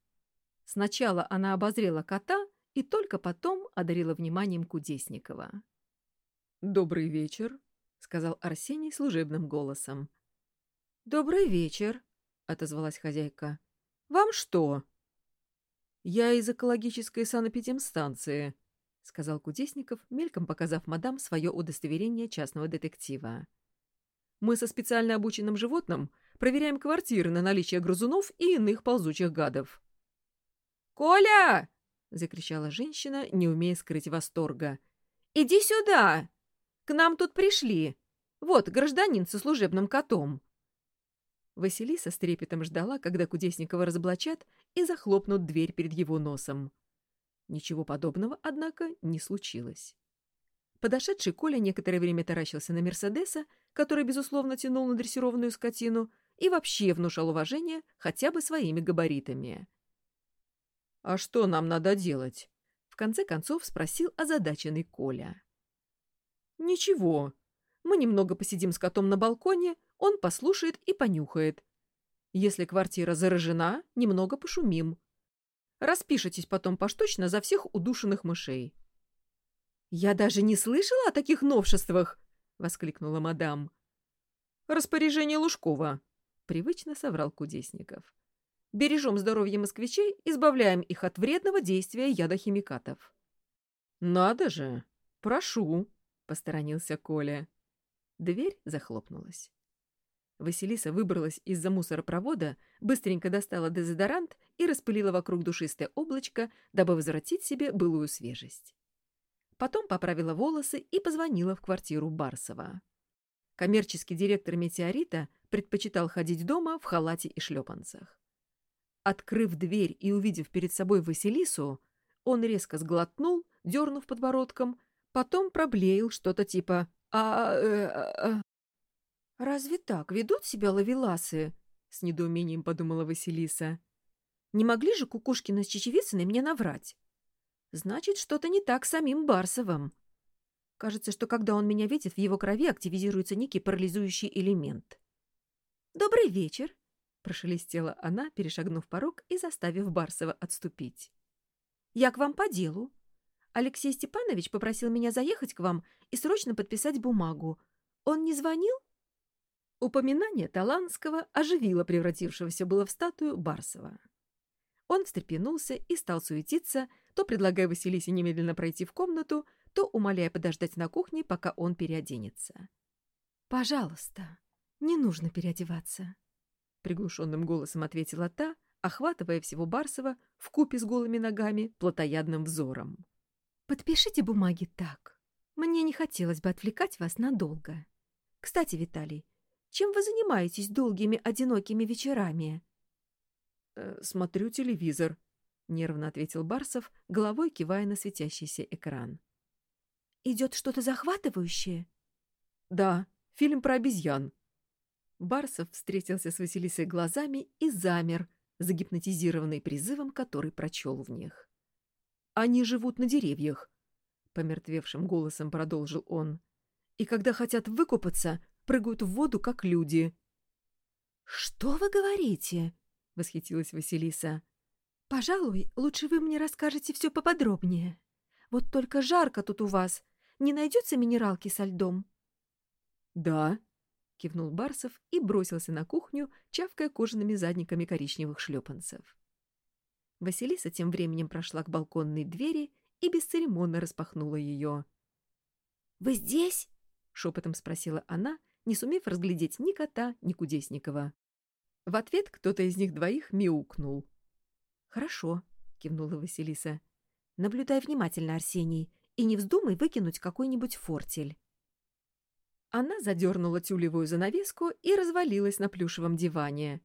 Сначала она обозрела кота и только потом одарила вниманием Кудесникова. «Добрый вечер», — сказал Арсений служебным голосом. «Добрый вечер», — отозвалась хозяйка. «Вам что?» «Я из экологической санэпидемстанции. — сказал Кудесников, мельком показав мадам свое удостоверение частного детектива. «Мы со специально обученным животным проверяем квартиры на наличие грызунов и иных ползучих гадов». «Коля!» — закричала женщина, не умея скрыть восторга. «Иди сюда! К нам тут пришли. Вот, гражданин со служебным котом». Василиса с трепетом ждала, когда Кудесникова разоблачат и захлопнут дверь перед его носом. Ничего подобного, однако, не случилось. Подошедший Коля некоторое время таращился на Мерседеса, который, безусловно, тянул на дрессированную скотину, и вообще внушал уважение хотя бы своими габаритами. «А что нам надо делать?» — в конце концов спросил озадаченный Коля. «Ничего. Мы немного посидим с котом на балконе, он послушает и понюхает. Если квартира заражена, немного пошумим. Распишитесь потом поштучно за всех удушенных мышей. — Я даже не слышала о таких новшествах! — воскликнула мадам. — Распоряжение Лужкова, — привычно соврал Кудесников. — Бережем здоровье москвичей, избавляем их от вредного действия ядохимикатов. — Надо же! Прошу! — посторонился Коля. Дверь захлопнулась. Василиса выбралась из-за мусоропровода, быстренько достала дезодорант и распылила вокруг душистое облачко, дабы возвратить себе былую свежесть. Потом поправила волосы и позвонила в квартиру Барсова. Коммерческий директор «Метеорита» предпочитал ходить дома в халате и шлепанцах. Открыв дверь и увидев перед собой Василису, он резко сглотнул, дернув подбородком, потом проблеял что-то типа «А... Э, а «Разве так ведут себя лавеласы?» — с недоумением подумала Василиса. «Не могли же Кукушкина с Чечевицыной мне наврать? Значит, что-то не так с самим Барсовым. Кажется, что когда он меня видит, в его крови активизируется некий парализующий элемент». «Добрый вечер!» — прошелестела она, перешагнув порог и заставив Барсова отступить. «Я к вам по делу. Алексей Степанович попросил меня заехать к вам и срочно подписать бумагу. Он не звонил?» Упоминание Таланского оживило превратившегося было в статую Барсова. Он встрепенулся и стал суетиться, то предлагая Василисе немедленно пройти в комнату, то умоляя подождать на кухне, пока он переоденется. «Пожалуйста, не нужно переодеваться», — приглушенным голосом ответила та, охватывая всего Барсова в купе с голыми ногами плотоядным взором. «Подпишите бумаги так. Мне не хотелось бы отвлекать вас надолго. Кстати, Виталий, чем вы занимаетесь долгими одинокими вечерами?» «Э, «Смотрю телевизор», — нервно ответил Барсов, головой кивая на светящийся экран. «Идет что-то захватывающее?» «Да, фильм про обезьян». Барсов встретился с Василисой глазами и замер, загипнотизированный призывом, который прочел в них. «Они живут на деревьях», — помертвевшим голосом продолжил он. «И когда хотят выкупаться, прыгают в воду, как люди. — Что вы говорите? — восхитилась Василиса. — Пожалуй, лучше вы мне расскажете все поподробнее. Вот только жарко тут у вас. Не найдется минералки со льдом? — Да, — кивнул Барсов и бросился на кухню, чавкая кожаными задниками коричневых шлепанцев. Василиса тем временем прошла к балконной двери и бесцеремонно распахнула ее. — Вы здесь? — шепотом спросила она, не сумев разглядеть ни кота, ни Кудесникова. В ответ кто-то из них двоих мяукнул. «Хорошо», — кивнула Василиса. «Наблюдай внимательно, Арсений, и не вздумай выкинуть какой-нибудь фортель». Она задернула тюлевую занавеску и развалилась на плюшевом диване.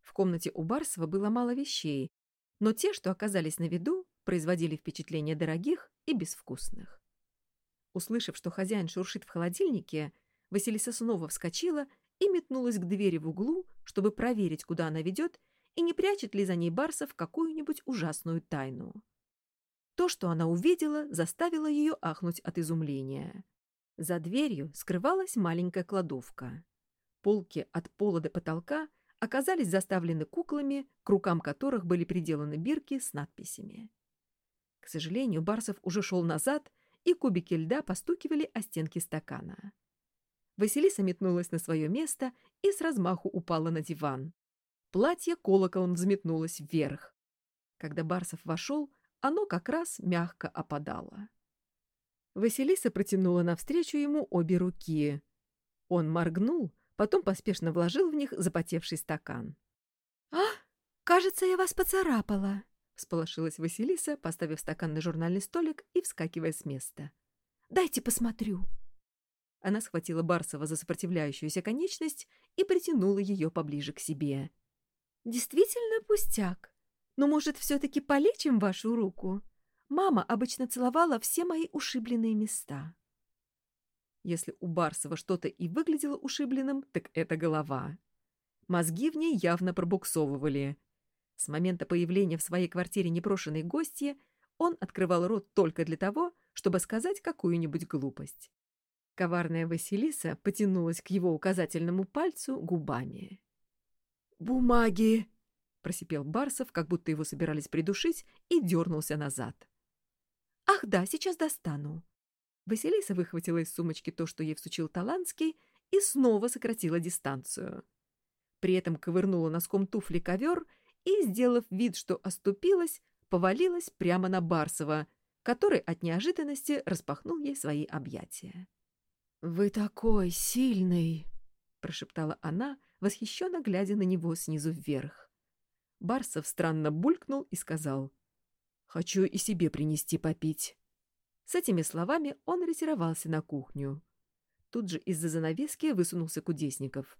В комнате у Барсова было мало вещей, но те, что оказались на виду, производили впечатление дорогих и безвкусных. Услышав, что хозяин шуршит в холодильнике, Василиса снова вскочила и метнулась к двери в углу, чтобы проверить, куда она ведет, и не прячет ли за ней Барсов какую-нибудь ужасную тайну. То, что она увидела, заставило ее ахнуть от изумления. За дверью скрывалась маленькая кладовка. Полки от пола до потолка оказались заставлены куклами, к рукам которых были приделаны бирки с надписями. К сожалению, Барсов уже шел назад, и кубики льда постукивали о стенки стакана. Василиса метнулась на свое место и с размаху упала на диван. Платье колоколом взметнулось вверх. Когда Барсов вошел, оно как раз мягко опадало. Василиса протянула навстречу ему обе руки. Он моргнул, потом поспешно вложил в них запотевший стакан. «А, кажется, я вас поцарапала», — всполошилась Василиса, поставив стакан на журнальный столик и вскакивая с места. «Дайте посмотрю». Она схватила Барсова за сопротивляющуюся конечность и притянула ее поближе к себе. «Действительно пустяк. Но, может, все-таки полечим вашу руку? Мама обычно целовала все мои ушибленные места». Если у Барсова что-то и выглядело ушибленным, так это голова. Мозги в ней явно пробуксовывали. С момента появления в своей квартире непрошенной гостья он открывал рот только для того, чтобы сказать какую-нибудь глупость. Коварная Василиса потянулась к его указательному пальцу губами. «Бумаги!» — просипел Барсов, как будто его собирались придушить, и дернулся назад. «Ах да, сейчас достану». Василиса выхватила из сумочки то, что ей всучил Таланский, и снова сократила дистанцию. При этом ковырнула носком туфли ковер и, сделав вид, что оступилась, повалилась прямо на Барсова, который от неожиданности распахнул ей свои объятия. «Вы такой сильный!» — прошептала она, восхищенно глядя на него снизу вверх. Барсов странно булькнул и сказал, «Хочу и себе принести попить». С этими словами он ретировался на кухню. Тут же из-за занавески высунулся Кудесников.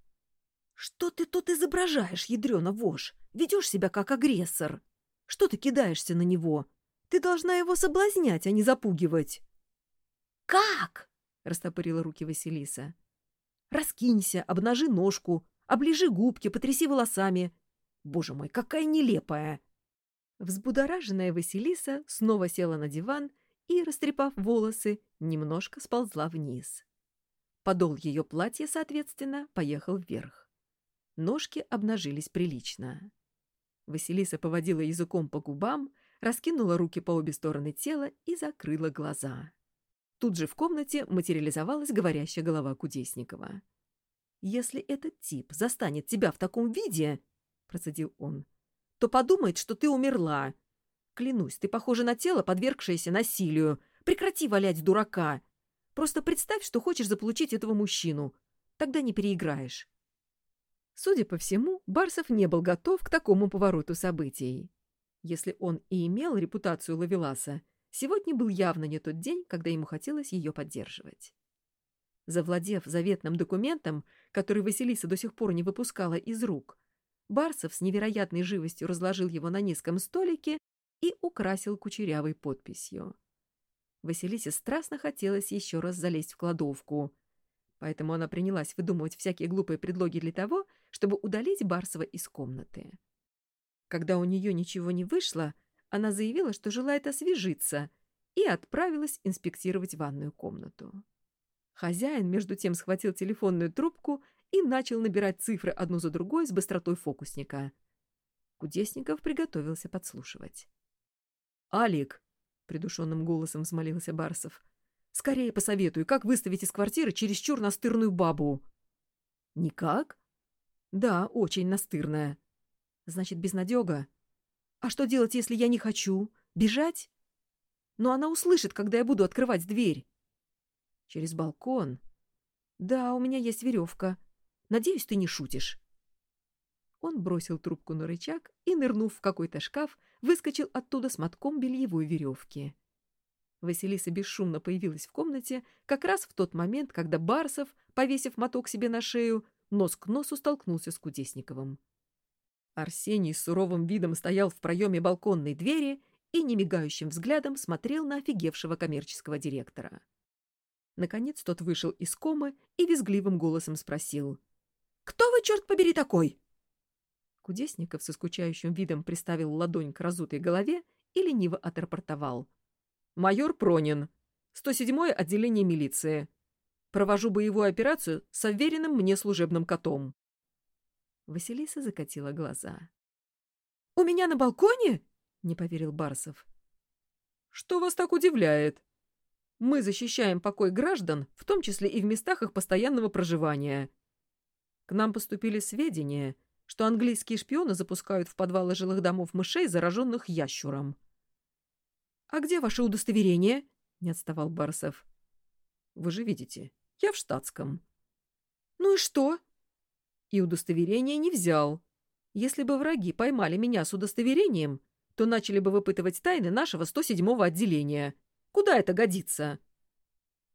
«Что ты тут изображаешь, ядрёна вошь? Ведешь себя как агрессор. Что ты кидаешься на него? Ты должна его соблазнять, а не запугивать». «Как?» — растопырила руки Василиса. «Раскинься, обнажи ножку, оближи губки, потряси волосами. Боже мой, какая нелепая!» Взбудораженная Василиса снова села на диван и, растрепав волосы, немножко сползла вниз. Подол ее платья, соответственно, поехал вверх. Ножки обнажились прилично. Василиса поводила языком по губам, раскинула руки по обе стороны тела и закрыла глаза. Тут же в комнате материализовалась говорящая голова Кудесникова. «Если этот тип застанет тебя в таком виде, — процедил он, — то подумает, что ты умерла. Клянусь, ты похожа на тело, подвергшееся насилию. Прекрати валять дурака. Просто представь, что хочешь заполучить этого мужчину. Тогда не переиграешь». Судя по всему, Барсов не был готов к такому повороту событий. Если он и имел репутацию Лавеласа, сегодня был явно не тот день, когда ему хотелось ее поддерживать. Завладев заветным документом, который Василиса до сих пор не выпускала из рук, Барсов с невероятной живостью разложил его на низком столике и украсил кучерявой подписью. Василисе страстно хотелось еще раз залезть в кладовку, поэтому она принялась выдумывать всякие глупые предлоги для того, чтобы удалить Барсова из комнаты. Когда у нее ничего не вышло, она заявила, что желает освежиться, и отправилась инспектировать ванную комнату. Хозяин, между тем, схватил телефонную трубку и начал набирать цифры одну за другой с быстротой фокусника. Кудесников приготовился подслушивать. «Алик!» — придушенным голосом взмолился Барсов. «Скорее посоветуй, как выставить из квартиры чересчур настырную бабу?» «Никак?» «Да, очень настырная». «Значит, безнадега?» «А что делать, если я не хочу? Бежать?» «Но она услышит, когда я буду открывать дверь». «Через балкон?» «Да, у меня есть веревка. Надеюсь, ты не шутишь». Он бросил трубку на рычаг и, нырнув в какой-то шкаф, выскочил оттуда с мотком бельевой веревки. Василиса бесшумно появилась в комнате как раз в тот момент, когда Барсов, повесив моток себе на шею, нос к носу столкнулся с Кудесниковым. Арсений с суровым видом стоял в проеме балконной двери и немигающим взглядом смотрел на офигевшего коммерческого директора. Наконец тот вышел из комы и визгливым голосом спросил. «Кто вы, черт побери, такой?» Кудесников со скучающим видом приставил ладонь к разутой голове и лениво отрапортовал. «Майор Пронин. 107-е отделение милиции. Провожу боевую операцию с уверенным мне служебным котом». Василиса закатила глаза. «У меня на балконе?» — не поверил Барсов. «Что вас так удивляет? Мы защищаем покой граждан, в том числе и в местах их постоянного проживания. К нам поступили сведения, что английские шпионы запускают в подвалы жилых домов мышей, зараженных ящуром. «А где ваше удостоверение?» — Не отставал Барсов. Вы же видите, я в штатском. Ну и что? И удостоверение не взял. Если бы враги поймали меня с удостоверением, то начали бы выпытывать тайны нашего 107-го отделения. Куда это годится?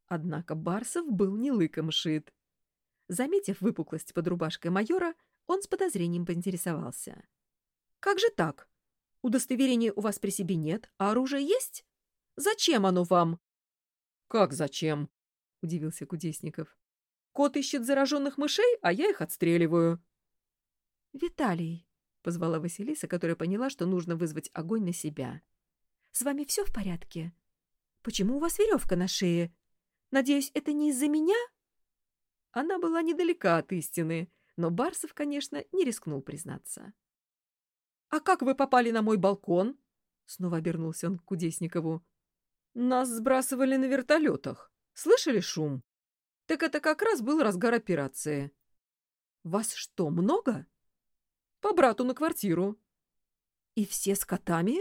Однако Барсов был не лыком шит. Заметив выпуклость под рубашкой майора, он с подозрением поинтересовался. «Как же так? Удостоверения у вас при себе нет, а оружие есть? Зачем оно вам?» «Как зачем?» — удивился Кудесников. «Кот ищет зараженных мышей, а я их отстреливаю». «Виталий», — позвала Василиса, которая поняла, что нужно вызвать огонь на себя. «С вами все в порядке? Почему у вас веревка на шее? Надеюсь, это не из-за меня?» Она была недалека от истины, но Барсов, конечно, не рискнул признаться. «А как вы попали на мой балкон?» Снова обернулся он к Кудесникову. «Нас сбрасывали на вертолетах. Слышали шум? Так это как раз был разгар операции». «Вас что, много?» «По брату на квартиру». «И все с котами?»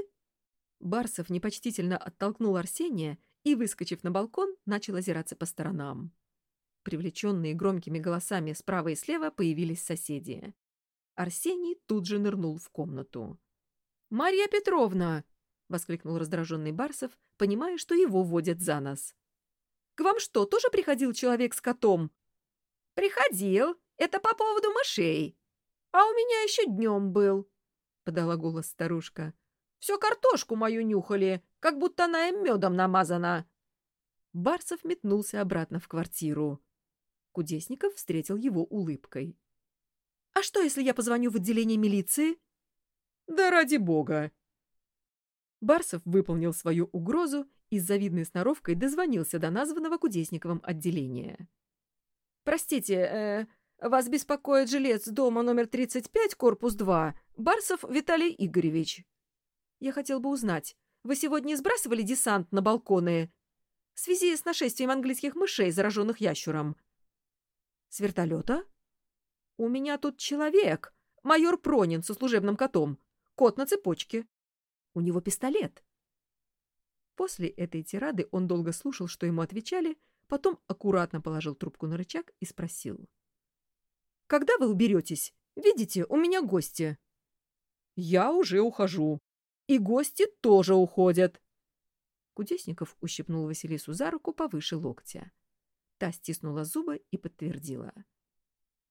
Барсов непочтительно оттолкнул Арсения и, выскочив на балкон, начал озираться по сторонам. Привлеченные громкими голосами справа и слева появились соседи. Арсений тут же нырнул в комнату. «Марья Петровна!» — воскликнул раздраженный Барсов, понимая, что его водят за нос. «К вам что, тоже приходил человек с котом?» «Приходил. Это по поводу мышей. А у меня еще днем был», — подала голос старушка. «Всю картошку мою нюхали, как будто она им медом намазана». Барсов метнулся обратно в квартиру. Кудесников встретил его улыбкой. «А что, если я позвоню в отделение милиции?» «Да ради бога!» Барсов выполнил свою угрозу и с завидной сноровкой дозвонился до названного Кудесниковым отделения. «Простите, э, вас беспокоит жилец дома номер 35, корпус 2, Барсов Виталий Игоревич. Я хотел бы узнать, вы сегодня сбрасывали десант на балконы в связи с нашествием английских мышей, зараженных ящуром?» С вертолета? У меня тут человек, майор Пронин со служебным котом. Кот на цепочке. У него пистолет. После этой тирады он долго слушал, что ему отвечали, потом аккуратно положил трубку на рычаг и спросил. «Когда вы уберетесь? Видите, у меня гости». «Я уже ухожу. И гости тоже уходят». Кудесников ущипнул Василису за руку повыше локтя. Та стиснула зубы и подтвердила.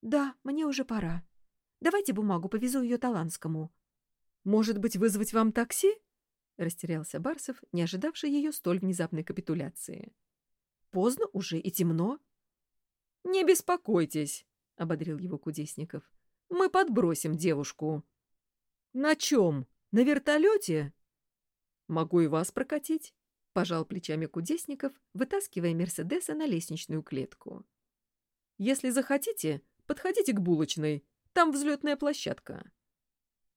«Да, мне уже пора. Давайте бумагу, повезу ее Таланскому». «Может быть, вызвать вам такси?» — растерялся Барсов, не ожидавший ее столь внезапной капитуляции. «Поздно уже и темно». «Не беспокойтесь», — ободрил его Кудесников. «Мы подбросим девушку». «На чем? На вертолете?» «Могу и вас прокатить» пожал плечами Кудесников, вытаскивая Мерседеса на лестничную клетку. «Если захотите, подходите к булочной. Там взлетная площадка».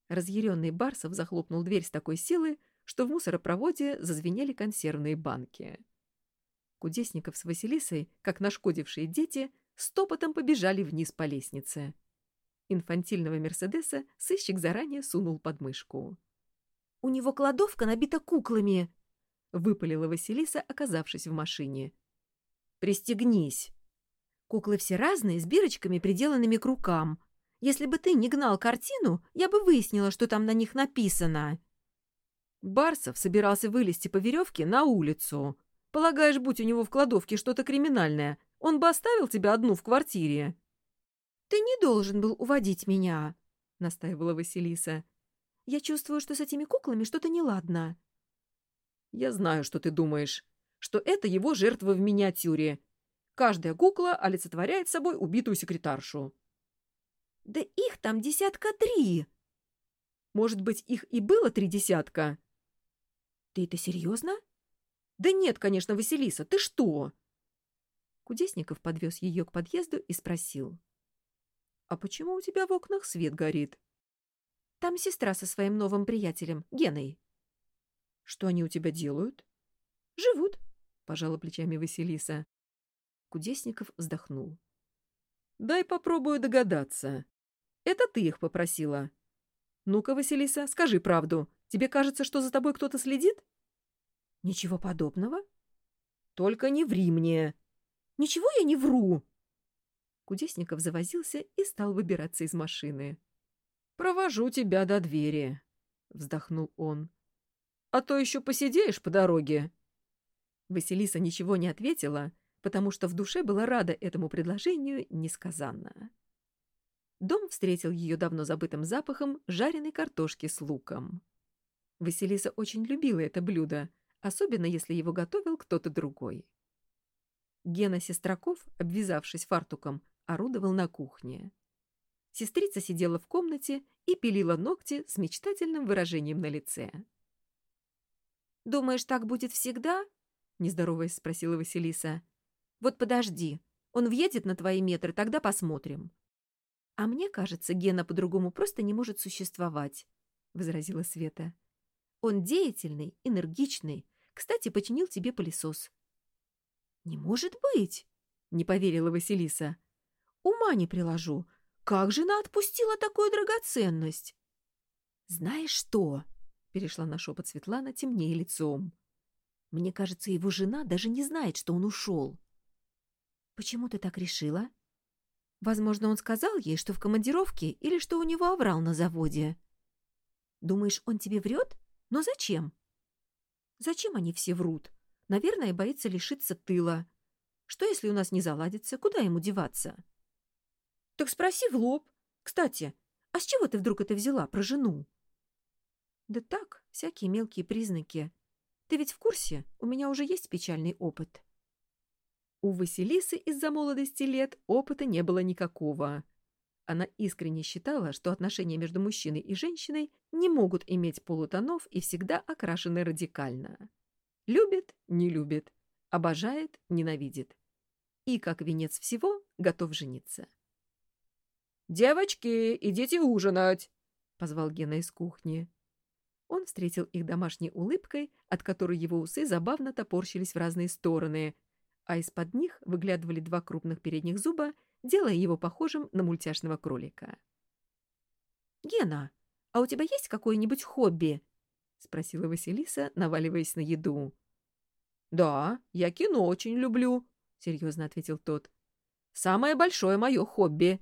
Разъяренный Барсов захлопнул дверь с такой силы, что в мусоропроводе зазвенели консервные банки. Кудесников с Василисой, как нашкодившие дети, стопотом побежали вниз по лестнице. Инфантильного Мерседеса сыщик заранее сунул под мышку. «У него кладовка набита куклами!» — выпалила Василиса, оказавшись в машине. «Пристегнись!» «Куклы все разные, с бирочками, приделанными к рукам. Если бы ты не гнал картину, я бы выяснила, что там на них написано». Барсов собирался вылезти по веревке на улицу. Полагаешь, будь у него в кладовке что-то криминальное, он бы оставил тебя одну в квартире. — Ты не должен был уводить меня, — настаивала Василиса. — Я чувствую, что с этими куклами что-то неладно. Я знаю, что ты думаешь, что это его жертва в миниатюре. Каждая кукла олицетворяет собой убитую секретаршу. Да их там десятка три. Может быть, их и было три десятка? Ты это серьезно? Да нет, конечно, Василиса, ты что? Кудесников подвез ее к подъезду и спросил. А почему у тебя в окнах свет горит? Там сестра со своим новым приятелем, Геной. Что они у тебя делают? Живут, пожала плечами Василиса. Кудесников вздохнул. Дай попробую догадаться. Это ты их попросила? Ну-ка, Василиса, скажи правду. Тебе кажется, что за тобой кто-то следит? Ничего подобного. Только не ври мне!» «Ничего я не вру!» Кудесников завозился и стал выбираться из машины. «Провожу тебя до двери», — вздохнул он. «А то еще посидеешь по дороге». Василиса ничего не ответила, потому что в душе была рада этому предложению несказанно. Дом встретил ее давно забытым запахом жареной картошки с луком. Василиса очень любила это блюдо, особенно если его готовил кто-то другой. Гена Сестраков, обвязавшись фартуком, орудовал на кухне. Сестрица сидела в комнате и пилила ногти с мечтательным выражением на лице. «Думаешь, так будет всегда?» — нездороваясь спросила Василиса. «Вот подожди, он въедет на твои метры, тогда посмотрим». «А мне кажется, Гена по-другому просто не может существовать», — возразила Света. «Он деятельный, энергичный. Кстати, починил тебе пылесос». «Не может быть!» — не поверила Василиса. «Ума не приложу. Как жена отпустила такую драгоценность?» «Знаешь что?» — перешла на шепот Светлана темнее лицом. «Мне кажется, его жена даже не знает, что он ушел». «Почему ты так решила?» «Возможно, он сказал ей, что в командировке или что у него оврал на заводе». «Думаешь, он тебе врет? Но зачем?» «Зачем они все врут? Наверное, боится лишиться тыла. Что, если у нас не заладится? Куда ему деваться?» «Так спроси в лоб. Кстати, а с чего ты вдруг это взяла про жену?» «Да так, всякие мелкие признаки. Ты ведь в курсе? У меня уже есть печальный опыт». У Василисы из-за молодости лет опыта не было никакого. Она искренне считала, что отношения между мужчиной и женщиной не могут иметь полутонов и всегда окрашены радикально. Любит — не любит, обожает — ненавидит. И, как венец всего, готов жениться. «Девочки, идите ужинать!» — позвал Гена из кухни. Он встретил их домашней улыбкой, от которой его усы забавно топорщились в разные стороны — а из-под них выглядывали два крупных передних зуба, делая его похожим на мультяшного кролика. «Гена, а у тебя есть какое-нибудь хобби?» — спросила Василиса, наваливаясь на еду. «Да, я кино очень люблю», — серьезно ответил тот. «Самое большое мое хобби».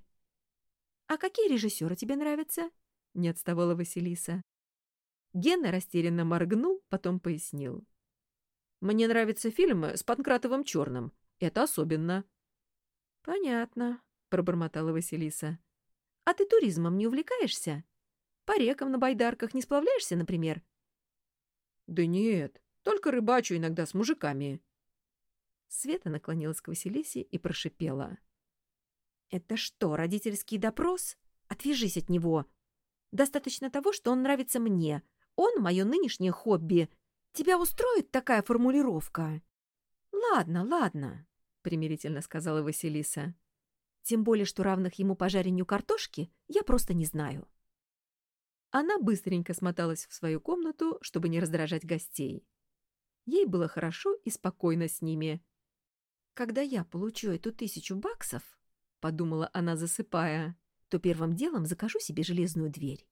«А какие режиссеры тебе нравятся?» — не отставала Василиса. Гена растерянно моргнул, потом пояснил. Мне нравятся фильмы с Панкратовым Черным. Это особенно. — Понятно, — пробормотала Василиса. — А ты туризмом не увлекаешься? По рекам на байдарках не сплавляешься, например? — Да нет, только рыбачу иногда с мужиками. Света наклонилась к Василисе и прошипела. — Это что, родительский допрос? Отвяжись от него. Достаточно того, что он нравится мне. Он — мое нынешнее хобби — Тебя устроит такая формулировка? Ладно, ладно, примирительно сказала Василиса. Тем более, что равных ему по жарению картошки я просто не знаю. Она быстренько смоталась в свою комнату, чтобы не раздражать гостей. Ей было хорошо и спокойно с ними. «Когда я получу эту тысячу баксов, — подумала она, засыпая, — то первым делом закажу себе железную дверь.